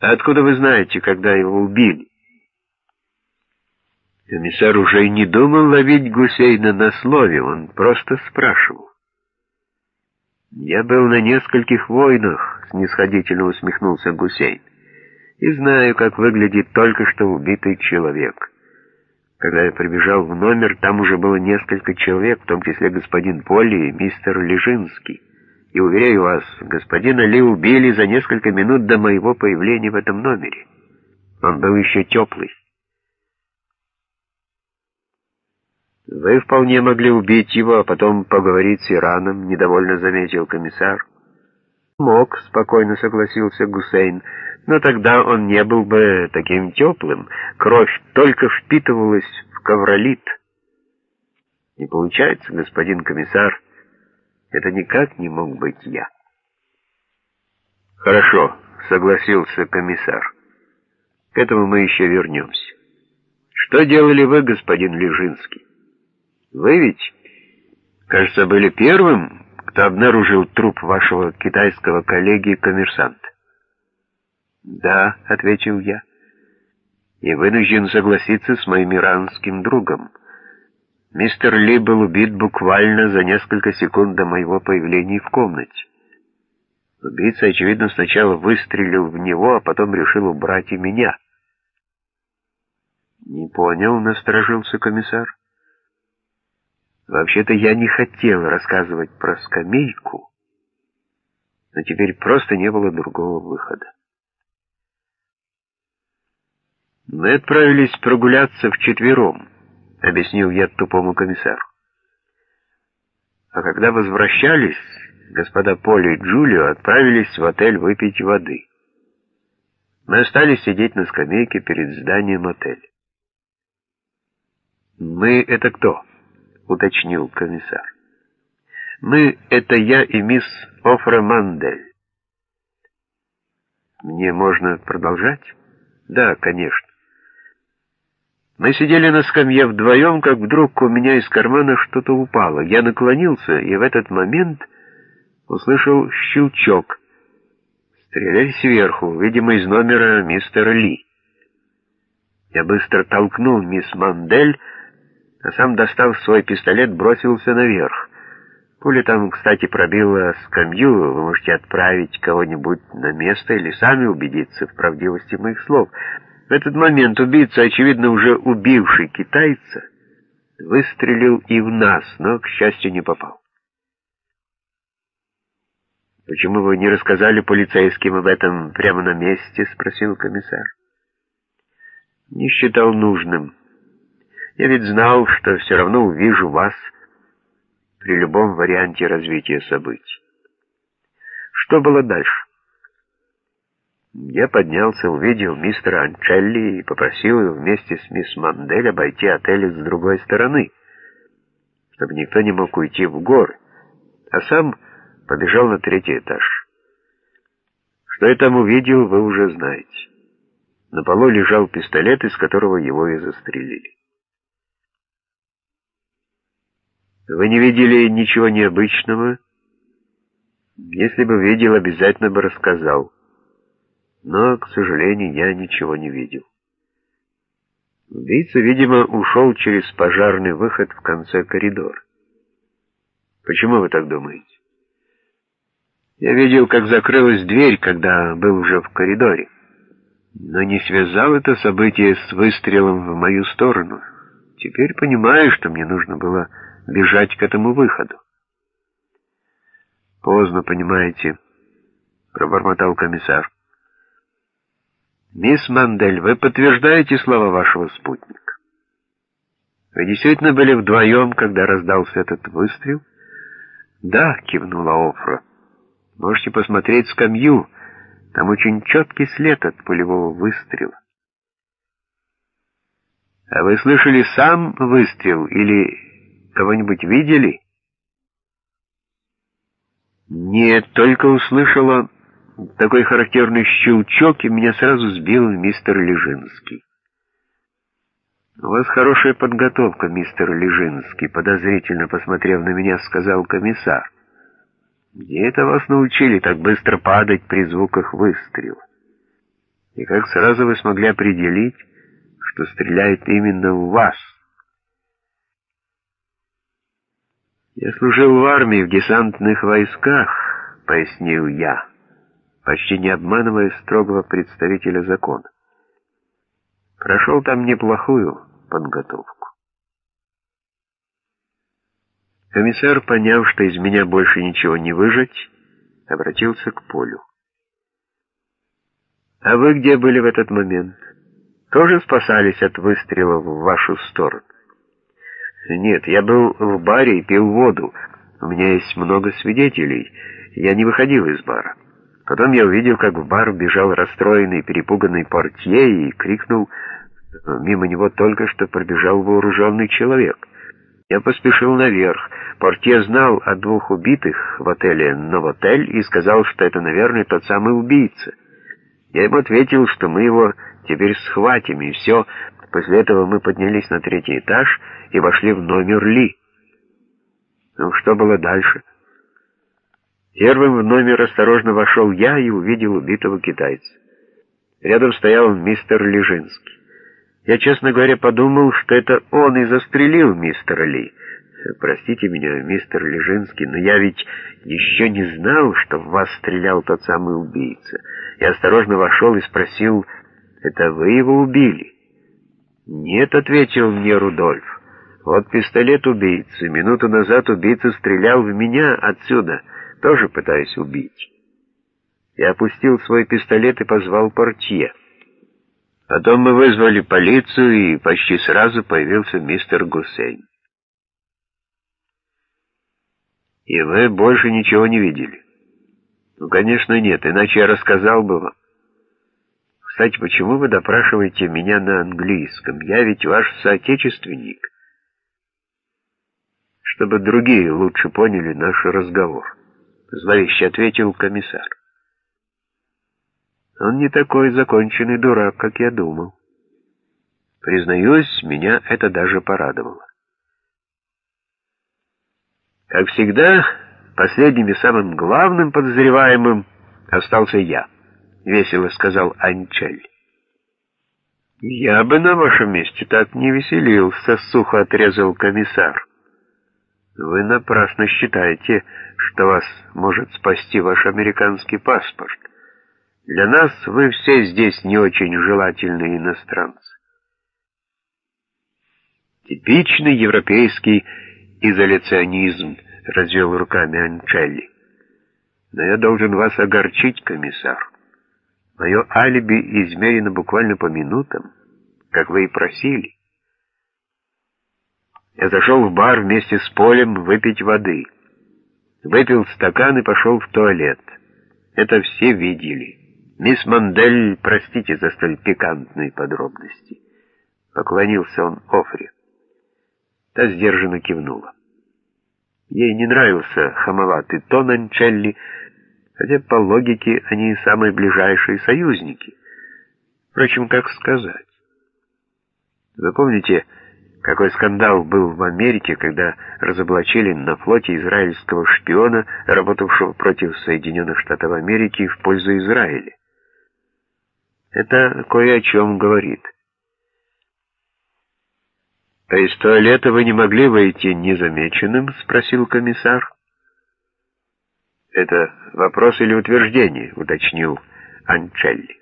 «А откуда вы знаете, когда его убили?» Комиссар уже и не думал ловить Гусейна на слове, он просто спрашивал. «Я был на нескольких войнах», — снисходительно усмехнулся Гусейн, «и знаю, как выглядит только что убитый человек. Когда я прибежал в номер, там уже было несколько человек, в том числе господин Полли и мистер Лежинский. И, уверяю вас, господина Ли убили за несколько минут до моего появления в этом номере. Он был еще теплый. «Вы вполне могли убить его, а потом поговорить с Ираном», — недовольно заметил комиссар. «Мог», — спокойно согласился Гусейн, — «но тогда он не был бы таким теплым. Кровь только впитывалась в ковролит». «Не получается, господин комиссар. Это никак не мог быть я. Хорошо, согласился комиссар. К этому мы еще вернемся. Что делали вы, господин Лежинский? Вы ведь, кажется, были первым, кто обнаружил труп вашего китайского коллеги-коммерсанта. «Да», — ответил я, — «и вынужден согласиться с моим иранским другом. Мистер Ли был убит буквально за несколько секунд до моего появления в комнате. Убийца, очевидно, сначала выстрелил в него, а потом решил убрать и меня». «Не понял», — насторожился комиссар. «Вообще-то я не хотел рассказывать про скамейку, но теперь просто не было другого выхода. «Мы отправились прогуляться вчетвером», — объяснил я тупому комиссару. А когда возвращались, господа Поли и Джулио отправились в отель выпить воды. Мы остались сидеть на скамейке перед зданием отеля. «Мы — это кто?» — уточнил комиссар. «Мы — это я и мисс Офра Мандель». «Мне можно продолжать?» «Да, конечно». Мы сидели на скамье вдвоем, как вдруг у меня из кармана что-то упало. Я наклонился, и в этот момент услышал щелчок. Стреляли сверху, видимо, из номера мистера Ли. Я быстро толкнул мисс Мандель, а сам, достав свой пистолет, бросился наверх. Пуля там, кстати, пробила скамью, вы можете отправить кого-нибудь на место или сами убедиться в правдивости моих слов — в этот момент убийца, очевидно уже убивший китайца, выстрелил и в нас, но, к счастью, не попал. «Почему вы не рассказали полицейским об этом прямо на месте?» — спросил комиссар. «Не считал нужным. Я ведь знал, что все равно увижу вас при любом варианте развития событий. Что было дальше?» Я поднялся, увидел мистера Анчелли и попросил его вместе с мисс Мандель обойти отель с другой стороны, чтобы никто не мог уйти в горы, а сам побежал на третий этаж. Что я там увидел, вы уже знаете. На полу лежал пистолет, из которого его и застрелили. Вы не видели ничего необычного? Если бы видел, обязательно бы рассказал но, к сожалению, я ничего не видел. Убийца, видимо, ушел через пожарный выход в конце коридора. Почему вы так думаете? Я видел, как закрылась дверь, когда был уже в коридоре, но не связал это событие с выстрелом в мою сторону. Теперь понимаю, что мне нужно было бежать к этому выходу. Поздно, понимаете, пробормотал комиссар. «Мисс Мандель, вы подтверждаете слова вашего спутника? Вы действительно были вдвоем, когда раздался этот выстрел?» «Да», — кивнула Офра. «Можете посмотреть скамью. Там очень четкий след от пулевого выстрела». «А вы слышали сам выстрел или кого-нибудь видели?» «Нет, только услышала такой характерный щелчок, и меня сразу сбил мистер Лежинский. «У вас хорошая подготовка, мистер Лежинский», — подозрительно посмотрев на меня, сказал комиссар. «Где это вас научили так быстро падать при звуках выстрела? И как сразу вы смогли определить, что стреляет именно в вас?» «Я служил в армии в десантных войсках», — пояснил я почти не обманывая строгого представителя закона. Прошел там неплохую подготовку. Комиссар, поняв, что из меня больше ничего не выжать, обратился к Полю. «А вы где были в этот момент? Тоже спасались от выстрелов в вашу сторону?» «Нет, я был в баре и пил воду. У меня есть много свидетелей. Я не выходил из бара». Потом я увидел, как в бар бежал расстроенный, перепуганный портье и крикнул, мимо него только что пробежал вооруженный человек. Я поспешил наверх. Портье знал о двух убитых в отеле «Новотель» и сказал, что это, наверное, тот самый убийца. Я ему ответил, что мы его теперь схватим, и все. После этого мы поднялись на третий этаж и вошли в номер Ли. Ну, что было дальше? Первым в номер осторожно вошел я и увидел убитого китайца. Рядом стоял мистер Лежинский. Я, честно говоря, подумал, что это он и застрелил мистера Ли. Простите меня, мистер Лежинский, но я ведь еще не знал, что в вас стрелял тот самый убийца. Я осторожно вошел и спросил, это вы его убили? Нет, ответил мне Рудольф. Вот пистолет убийцы. Минуту назад убийца стрелял в меня отсюда, тоже пытаясь убить. Я опустил свой пистолет и позвал портье. Потом мы вызвали полицию, и почти сразу появился мистер Гусейн. И вы больше ничего не видели? Ну, конечно, нет, иначе я рассказал бы вам. Кстати, почему вы допрашиваете меня на английском? Я ведь ваш соотечественник. Чтобы другие лучше поняли наш разговор. Зловеще ответил комиссар. Он не такой законченный дурак, как я думал. Признаюсь, меня это даже порадовало. Как всегда, последним и самым главным подозреваемым остался я, — весело сказал Анчель. «Я бы на вашем месте так не веселился», — сухо отрезал комиссар. «Вы напрасно считаете, что вас может спасти ваш американский паспорт. Для нас вы все здесь не очень желательные иностранцы. Типичный европейский изоляционизм, развел руками Анчелли. Но я должен вас огорчить, комиссар. Мое алиби измерено буквально по минутам, как вы и просили. Я зашел в бар вместе с Полем выпить воды. Выпил стакан и пошел в туалет. Это все видели. «Мисс Мандель, простите за столь пикантные подробности». Поклонился он Офре. Та сдержанно кивнула. Ей не нравился хамоватый тон Анчелли, хотя по логике они самые ближайшие союзники. Впрочем, как сказать? Вы помните, какой скандал был в Америке, когда разоблачили на флоте израильского шпиона, работавшего против Соединенных Штатов Америки в пользу Израиля? Это кое о чем говорит. «А из туалета вы не могли выйти незамеченным?» — спросил комиссар. «Это вопрос или утверждение?» — уточнил Анчелли.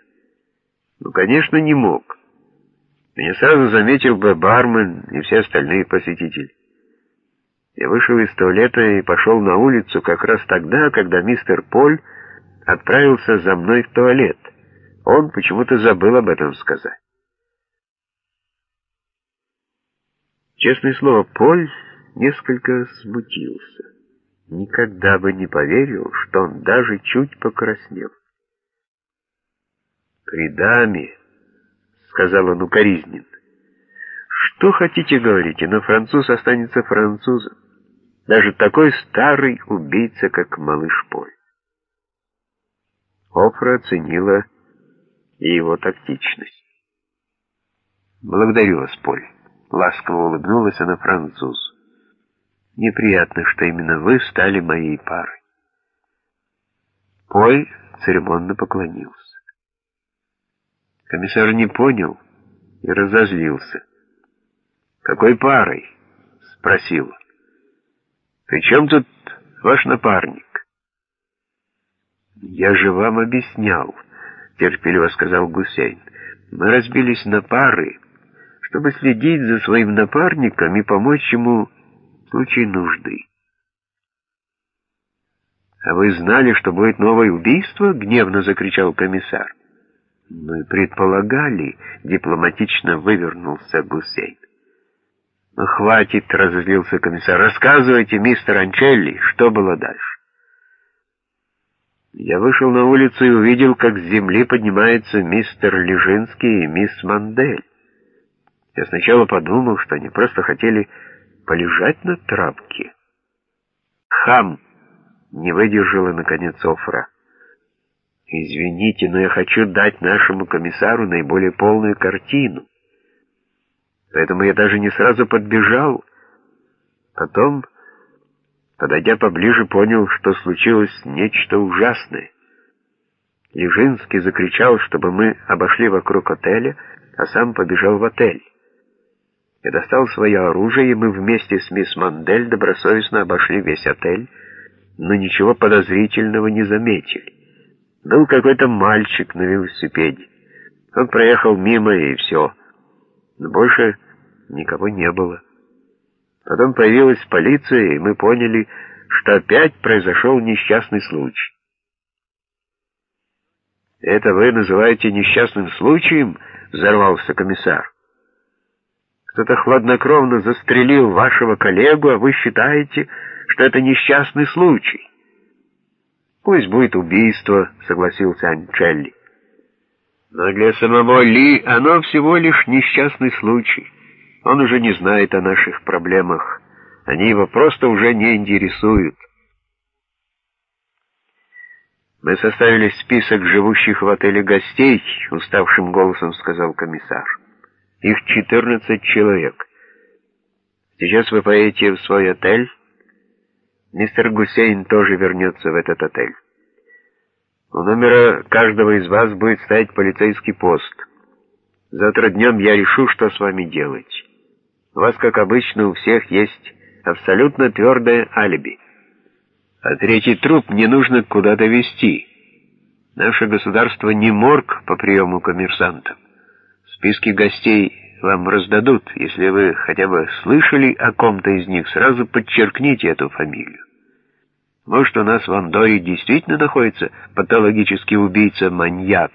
«Ну, конечно, не мог. Меня сразу заметил бы бармен и все остальные посетители. Я вышел из туалета и пошел на улицу как раз тогда, когда мистер Поль отправился за мной в туалет». Он почему-то забыл об этом сказать. Честное слово, Поль несколько смутился. Никогда бы не поверил, что он даже чуть покраснел. «При даме», — сказал он укоризненно, — «что хотите говорить, но француз останется французом, даже такой старый убийца, как малыш Поль». Офра оценила и его тактичность. «Благодарю вас, Поль», — ласково улыбнулась она французу. «Неприятно, что именно вы стали моей парой». Поль церемонно поклонился. Комиссар не понял и разозлился. «Какой парой?» — спросил. «При чем тут ваш напарник?» «Я же вам объяснял». — терпеливо сказал Гусейн. «Мы разбились на пары, чтобы следить за своим напарником и помочь ему в случае нужды». «А вы знали, что будет новое убийство?» — гневно закричал комиссар. «Мы «Ну предполагали», — дипломатично вывернулся Гусейн. «Ну, хватит», — разозлился комиссар. «Рассказывайте, мистер Анчелли, что было дальше?» Я вышел на улицу и увидел, как с земли поднимаются мистер Лежинский и мисс Мандель. Я сначала подумал, что они просто хотели полежать на травке. Хам! Не выдержала, наконец, Офра. Извините, но я хочу дать нашему комиссару наиболее полную картину. Поэтому я даже не сразу подбежал. Потом, подойдя поближе, понял, что случилось нечто ужасное. Лежинский закричал, чтобы мы обошли вокруг отеля, а сам побежал в отель. Я достал свое оружие, и мы вместе с мисс Мандель добросовестно обошли весь отель, но ничего подозрительного не заметили. Был какой-то мальчик на велосипеде. Он проехал мимо, и все. Но больше никого не было. Потом появилась полиция, и мы поняли, что опять произошел несчастный случай. «Это вы называете несчастным случаем?» — взорвался комиссар. «Кто-то хладнокровно застрелил вашего коллегу, а вы считаете, что это несчастный случай?» «Пусть будет убийство», — согласился Анчелли. «Но для самого Ли оно всего лишь несчастный случай. Он уже не знает о наших проблемах. Они его просто уже не интересуют». «Мы составили список живущих в отеле гостей», — уставшим голосом сказал комиссар. «Их четырнадцать человек. Сейчас вы поедете в свой отель. Мистер Гусейн тоже вернется в этот отель. У номера каждого из вас будет стоять полицейский пост. Завтра днем я решу, что с вами делать. У вас, как обычно, у всех есть абсолютно твердое алиби». А третий труп не нужно куда-то везти. Наше государство не морг по приему коммерсантов. Списки гостей вам раздадут. Если вы хотя бы слышали о ком-то из них, сразу подчеркните эту фамилию. Может, у нас в Андоре действительно находится патологический убийца-маньяк,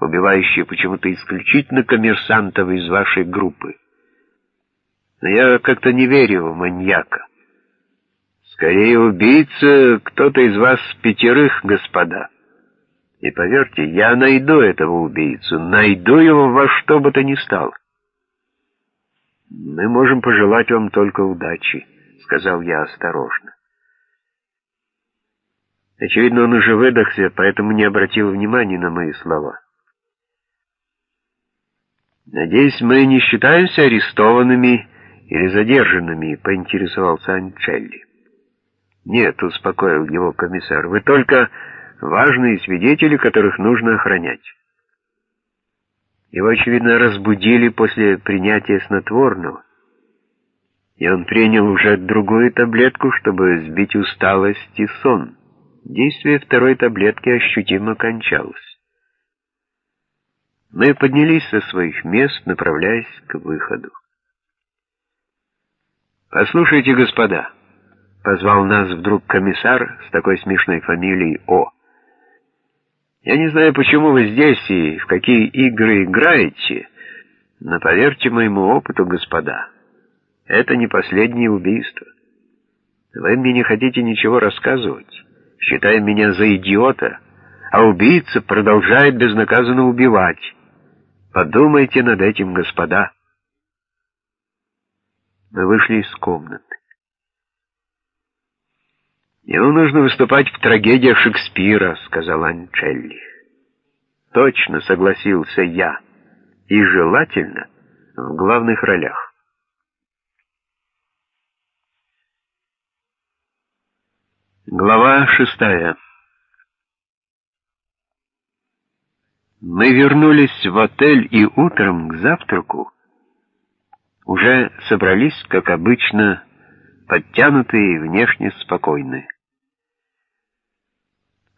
убивающий почему-то исключительно коммерсантов из вашей группы. Но я как-то не верю в маньяка. Скорее убийца кто-то из вас пятерых, господа. И поверьте, я найду этого убийцу, найду его во что бы то ни стало. Мы можем пожелать вам только удачи, сказал я осторожно. Очевидно, он уже выдохся, поэтому не обратил внимания на мои слова. «Надеюсь, мы не считаемся арестованными или задержанными», — поинтересовался Анчелли. «Нет», — успокоил его комиссар, — «вы только важные свидетели, которых нужно охранять». Его, очевидно, разбудили после принятия снотворного, и он принял уже другую таблетку, чтобы сбить усталость и сон. Действие второй таблетки ощутимо кончалось. Мы поднялись со своих мест, направляясь к выходу. «Послушайте, господа», Позвал нас вдруг комиссар с такой смешной фамилией О. Я не знаю, почему вы здесь и в какие игры играете, но поверьте моему опыту, господа, это не последнее убийство. Вы мне не хотите ничего рассказывать, считая меня за идиота, а убийца продолжает безнаказанно убивать. Подумайте над этим, господа. Мы вышли из комнаты. «Ему нужно выступать в трагедиях Шекспира», — сказал Анчелли. «Точно», — согласился я. «И желательно в главных ролях». Глава шестая Мы вернулись в отель и утром к завтраку уже собрались, как обычно, подтянутые и внешне спокойные.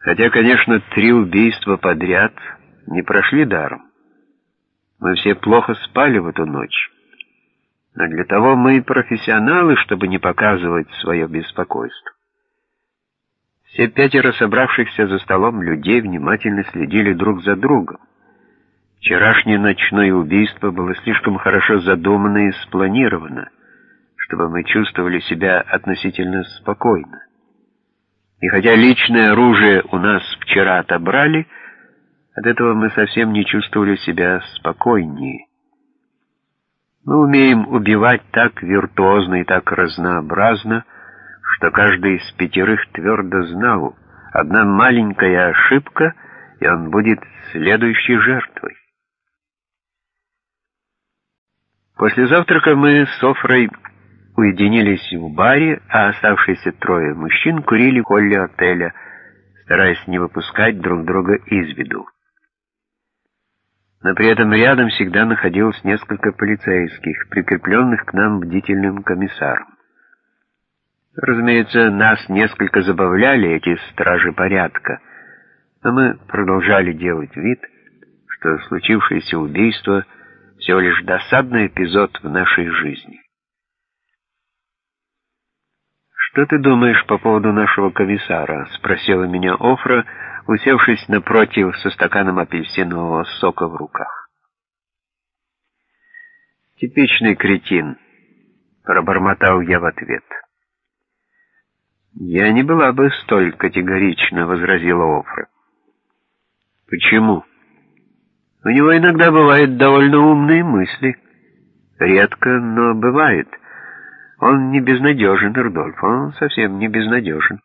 Хотя, конечно, три убийства подряд не прошли даром. Мы все плохо спали в эту ночь. Но для того мы и профессионалы, чтобы не показывать свое беспокойство. Все пятеро собравшихся за столом людей внимательно следили друг за другом. Вчерашнее ночное убийство было слишком хорошо задумано и спланировано, чтобы мы чувствовали себя относительно спокойно. И хотя личное оружие у нас вчера отобрали, от этого мы совсем не чувствовали себя спокойнее. Мы умеем убивать так виртуозно и так разнообразно, что каждый из пятерых твердо знал, одна маленькая ошибка, и он будет следующей жертвой. После завтрака мы с Софрой уединились в баре, а оставшиеся трое мужчин курили в холле отеля, стараясь не выпускать друг друга из виду но при этом рядом всегда находилось несколько полицейских, прикрепленных к нам бдительным комиссаром. Разумеется, нас несколько забавляли эти стражи порядка, но мы продолжали делать вид, что случившееся убийство всего лишь досадный эпизод в нашей жизни. «Что ты думаешь по поводу нашего комиссара?» — спросила меня Офра, усевшись напротив со стаканом апельсинового сока в руках. «Типичный кретин», — пробормотал я в ответ. «Я не была бы столь категорична», — возразила Офра. «Почему?» «У него иногда бывают довольно умные мысли. Редко, но бывает. Он не безнадежен, Рудольф, он совсем не безнадежен».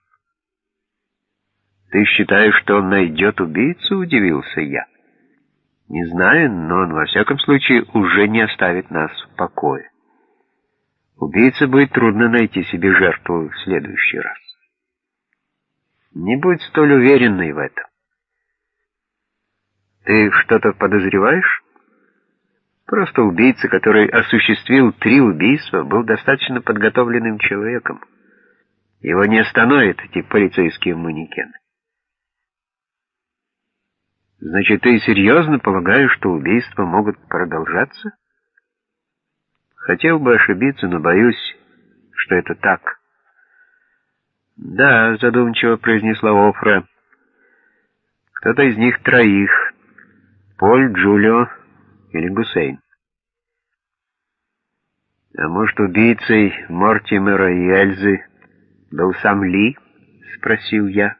«Ты считаешь, что он найдет убийцу?» — удивился я. «Не знаю, но он во всяком случае уже не оставит нас в покое. Убийце будет трудно найти себе жертву в следующий раз. Не будь столь уверенной в этом. Ты что-то подозреваешь?» Просто убийца, который осуществил три убийства, был достаточно подготовленным человеком. Его не остановят эти полицейские манекены. Значит, ты серьезно полагаешь, что убийства могут продолжаться? Хотел бы ошибиться, но боюсь, что это так. Да, задумчиво произнесла Офра. Кто-то из них троих. Поль, Джулио или Гусейн. А может, убийцей Мортимера и Эльзы был сам Ли? Спросил я.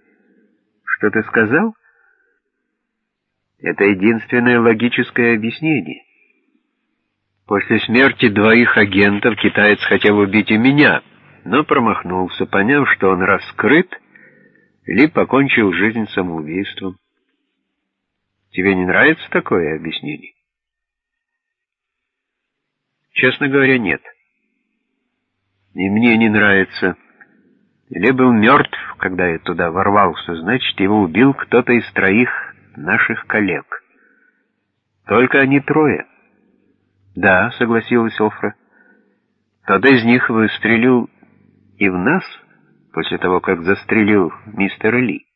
Что ты сказал? Это единственное логическое объяснение. После смерти двоих агентов китаец хотел убить и меня, но промахнулся, поняв, что он раскрыт, или покончил жизнь самоубийством. Тебе не нравится такое объяснение? Честно говоря, нет. И мне не нравится. Или был мертв, когда я туда ворвался, значит, его убил кто-то из троих наших коллег. Только они трое. Да, согласилась Офра. Тогда из них выстрелил и в нас, после того, как застрелил мистера Ли.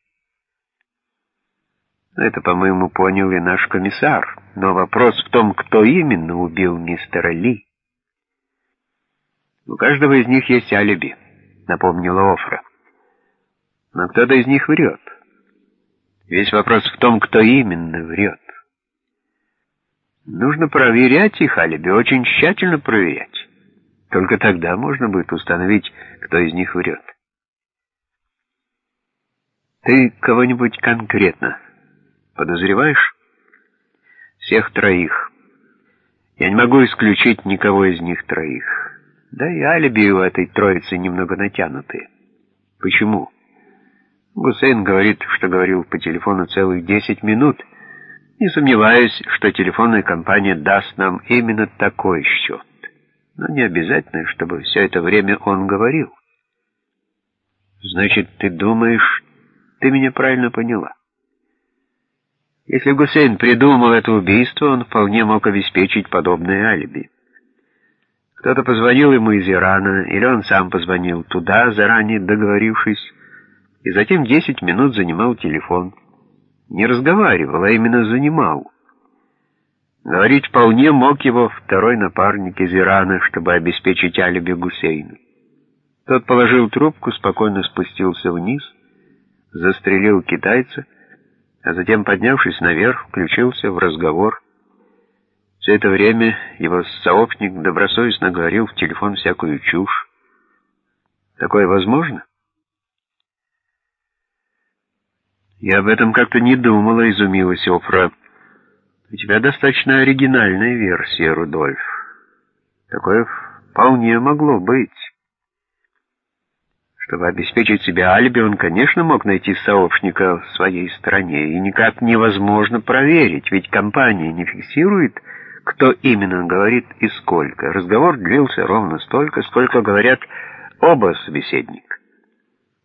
Это, по-моему, понял и наш комиссар. Но вопрос в том, кто именно убил мистера Ли. У каждого из них есть алиби, напомнила Офра. Но кто-то из них врет. Весь вопрос в том, кто именно врет. Нужно проверять их алиби, очень тщательно проверять. Только тогда можно будет установить, кто из них врет. Ты кого-нибудь конкретно подозреваешь? Всех троих. Я не могу исключить никого из них троих. Да и алиби у этой троицы немного натянутые. Почему? Гусейн говорит, что говорил по телефону целых 10 минут. Не сомневаюсь, что телефонная компания даст нам именно такой счет. Но не обязательно, чтобы все это время он говорил. Значит, ты думаешь, ты меня правильно поняла? Если Гусейн придумал это убийство, он вполне мог обеспечить подобное алиби. Кто-то позвонил ему из Ирана, или он сам позвонил туда, заранее договорившись, и затем 10 минут занимал телефон. Не разговаривал, а именно занимал. Говорить вполне мог его второй напарник из Ирана, чтобы обеспечить алиби Гусейну. Тот положил трубку, спокойно спустился вниз, застрелил китайца, а затем, поднявшись наверх, включился в разговор. Все это время его сообщник добросовестно говорил в телефон всякую чушь. Такое возможно? «Я об этом как-то не думала», — изумилась Офра. «У тебя достаточно оригинальная версия, Рудольф. Такое вполне могло быть. Чтобы обеспечить себе алиби, он, конечно, мог найти сообщника в своей стране, и никак невозможно проверить, ведь компания не фиксирует, кто именно говорит и сколько. Разговор длился ровно столько, сколько говорят оба собеседника.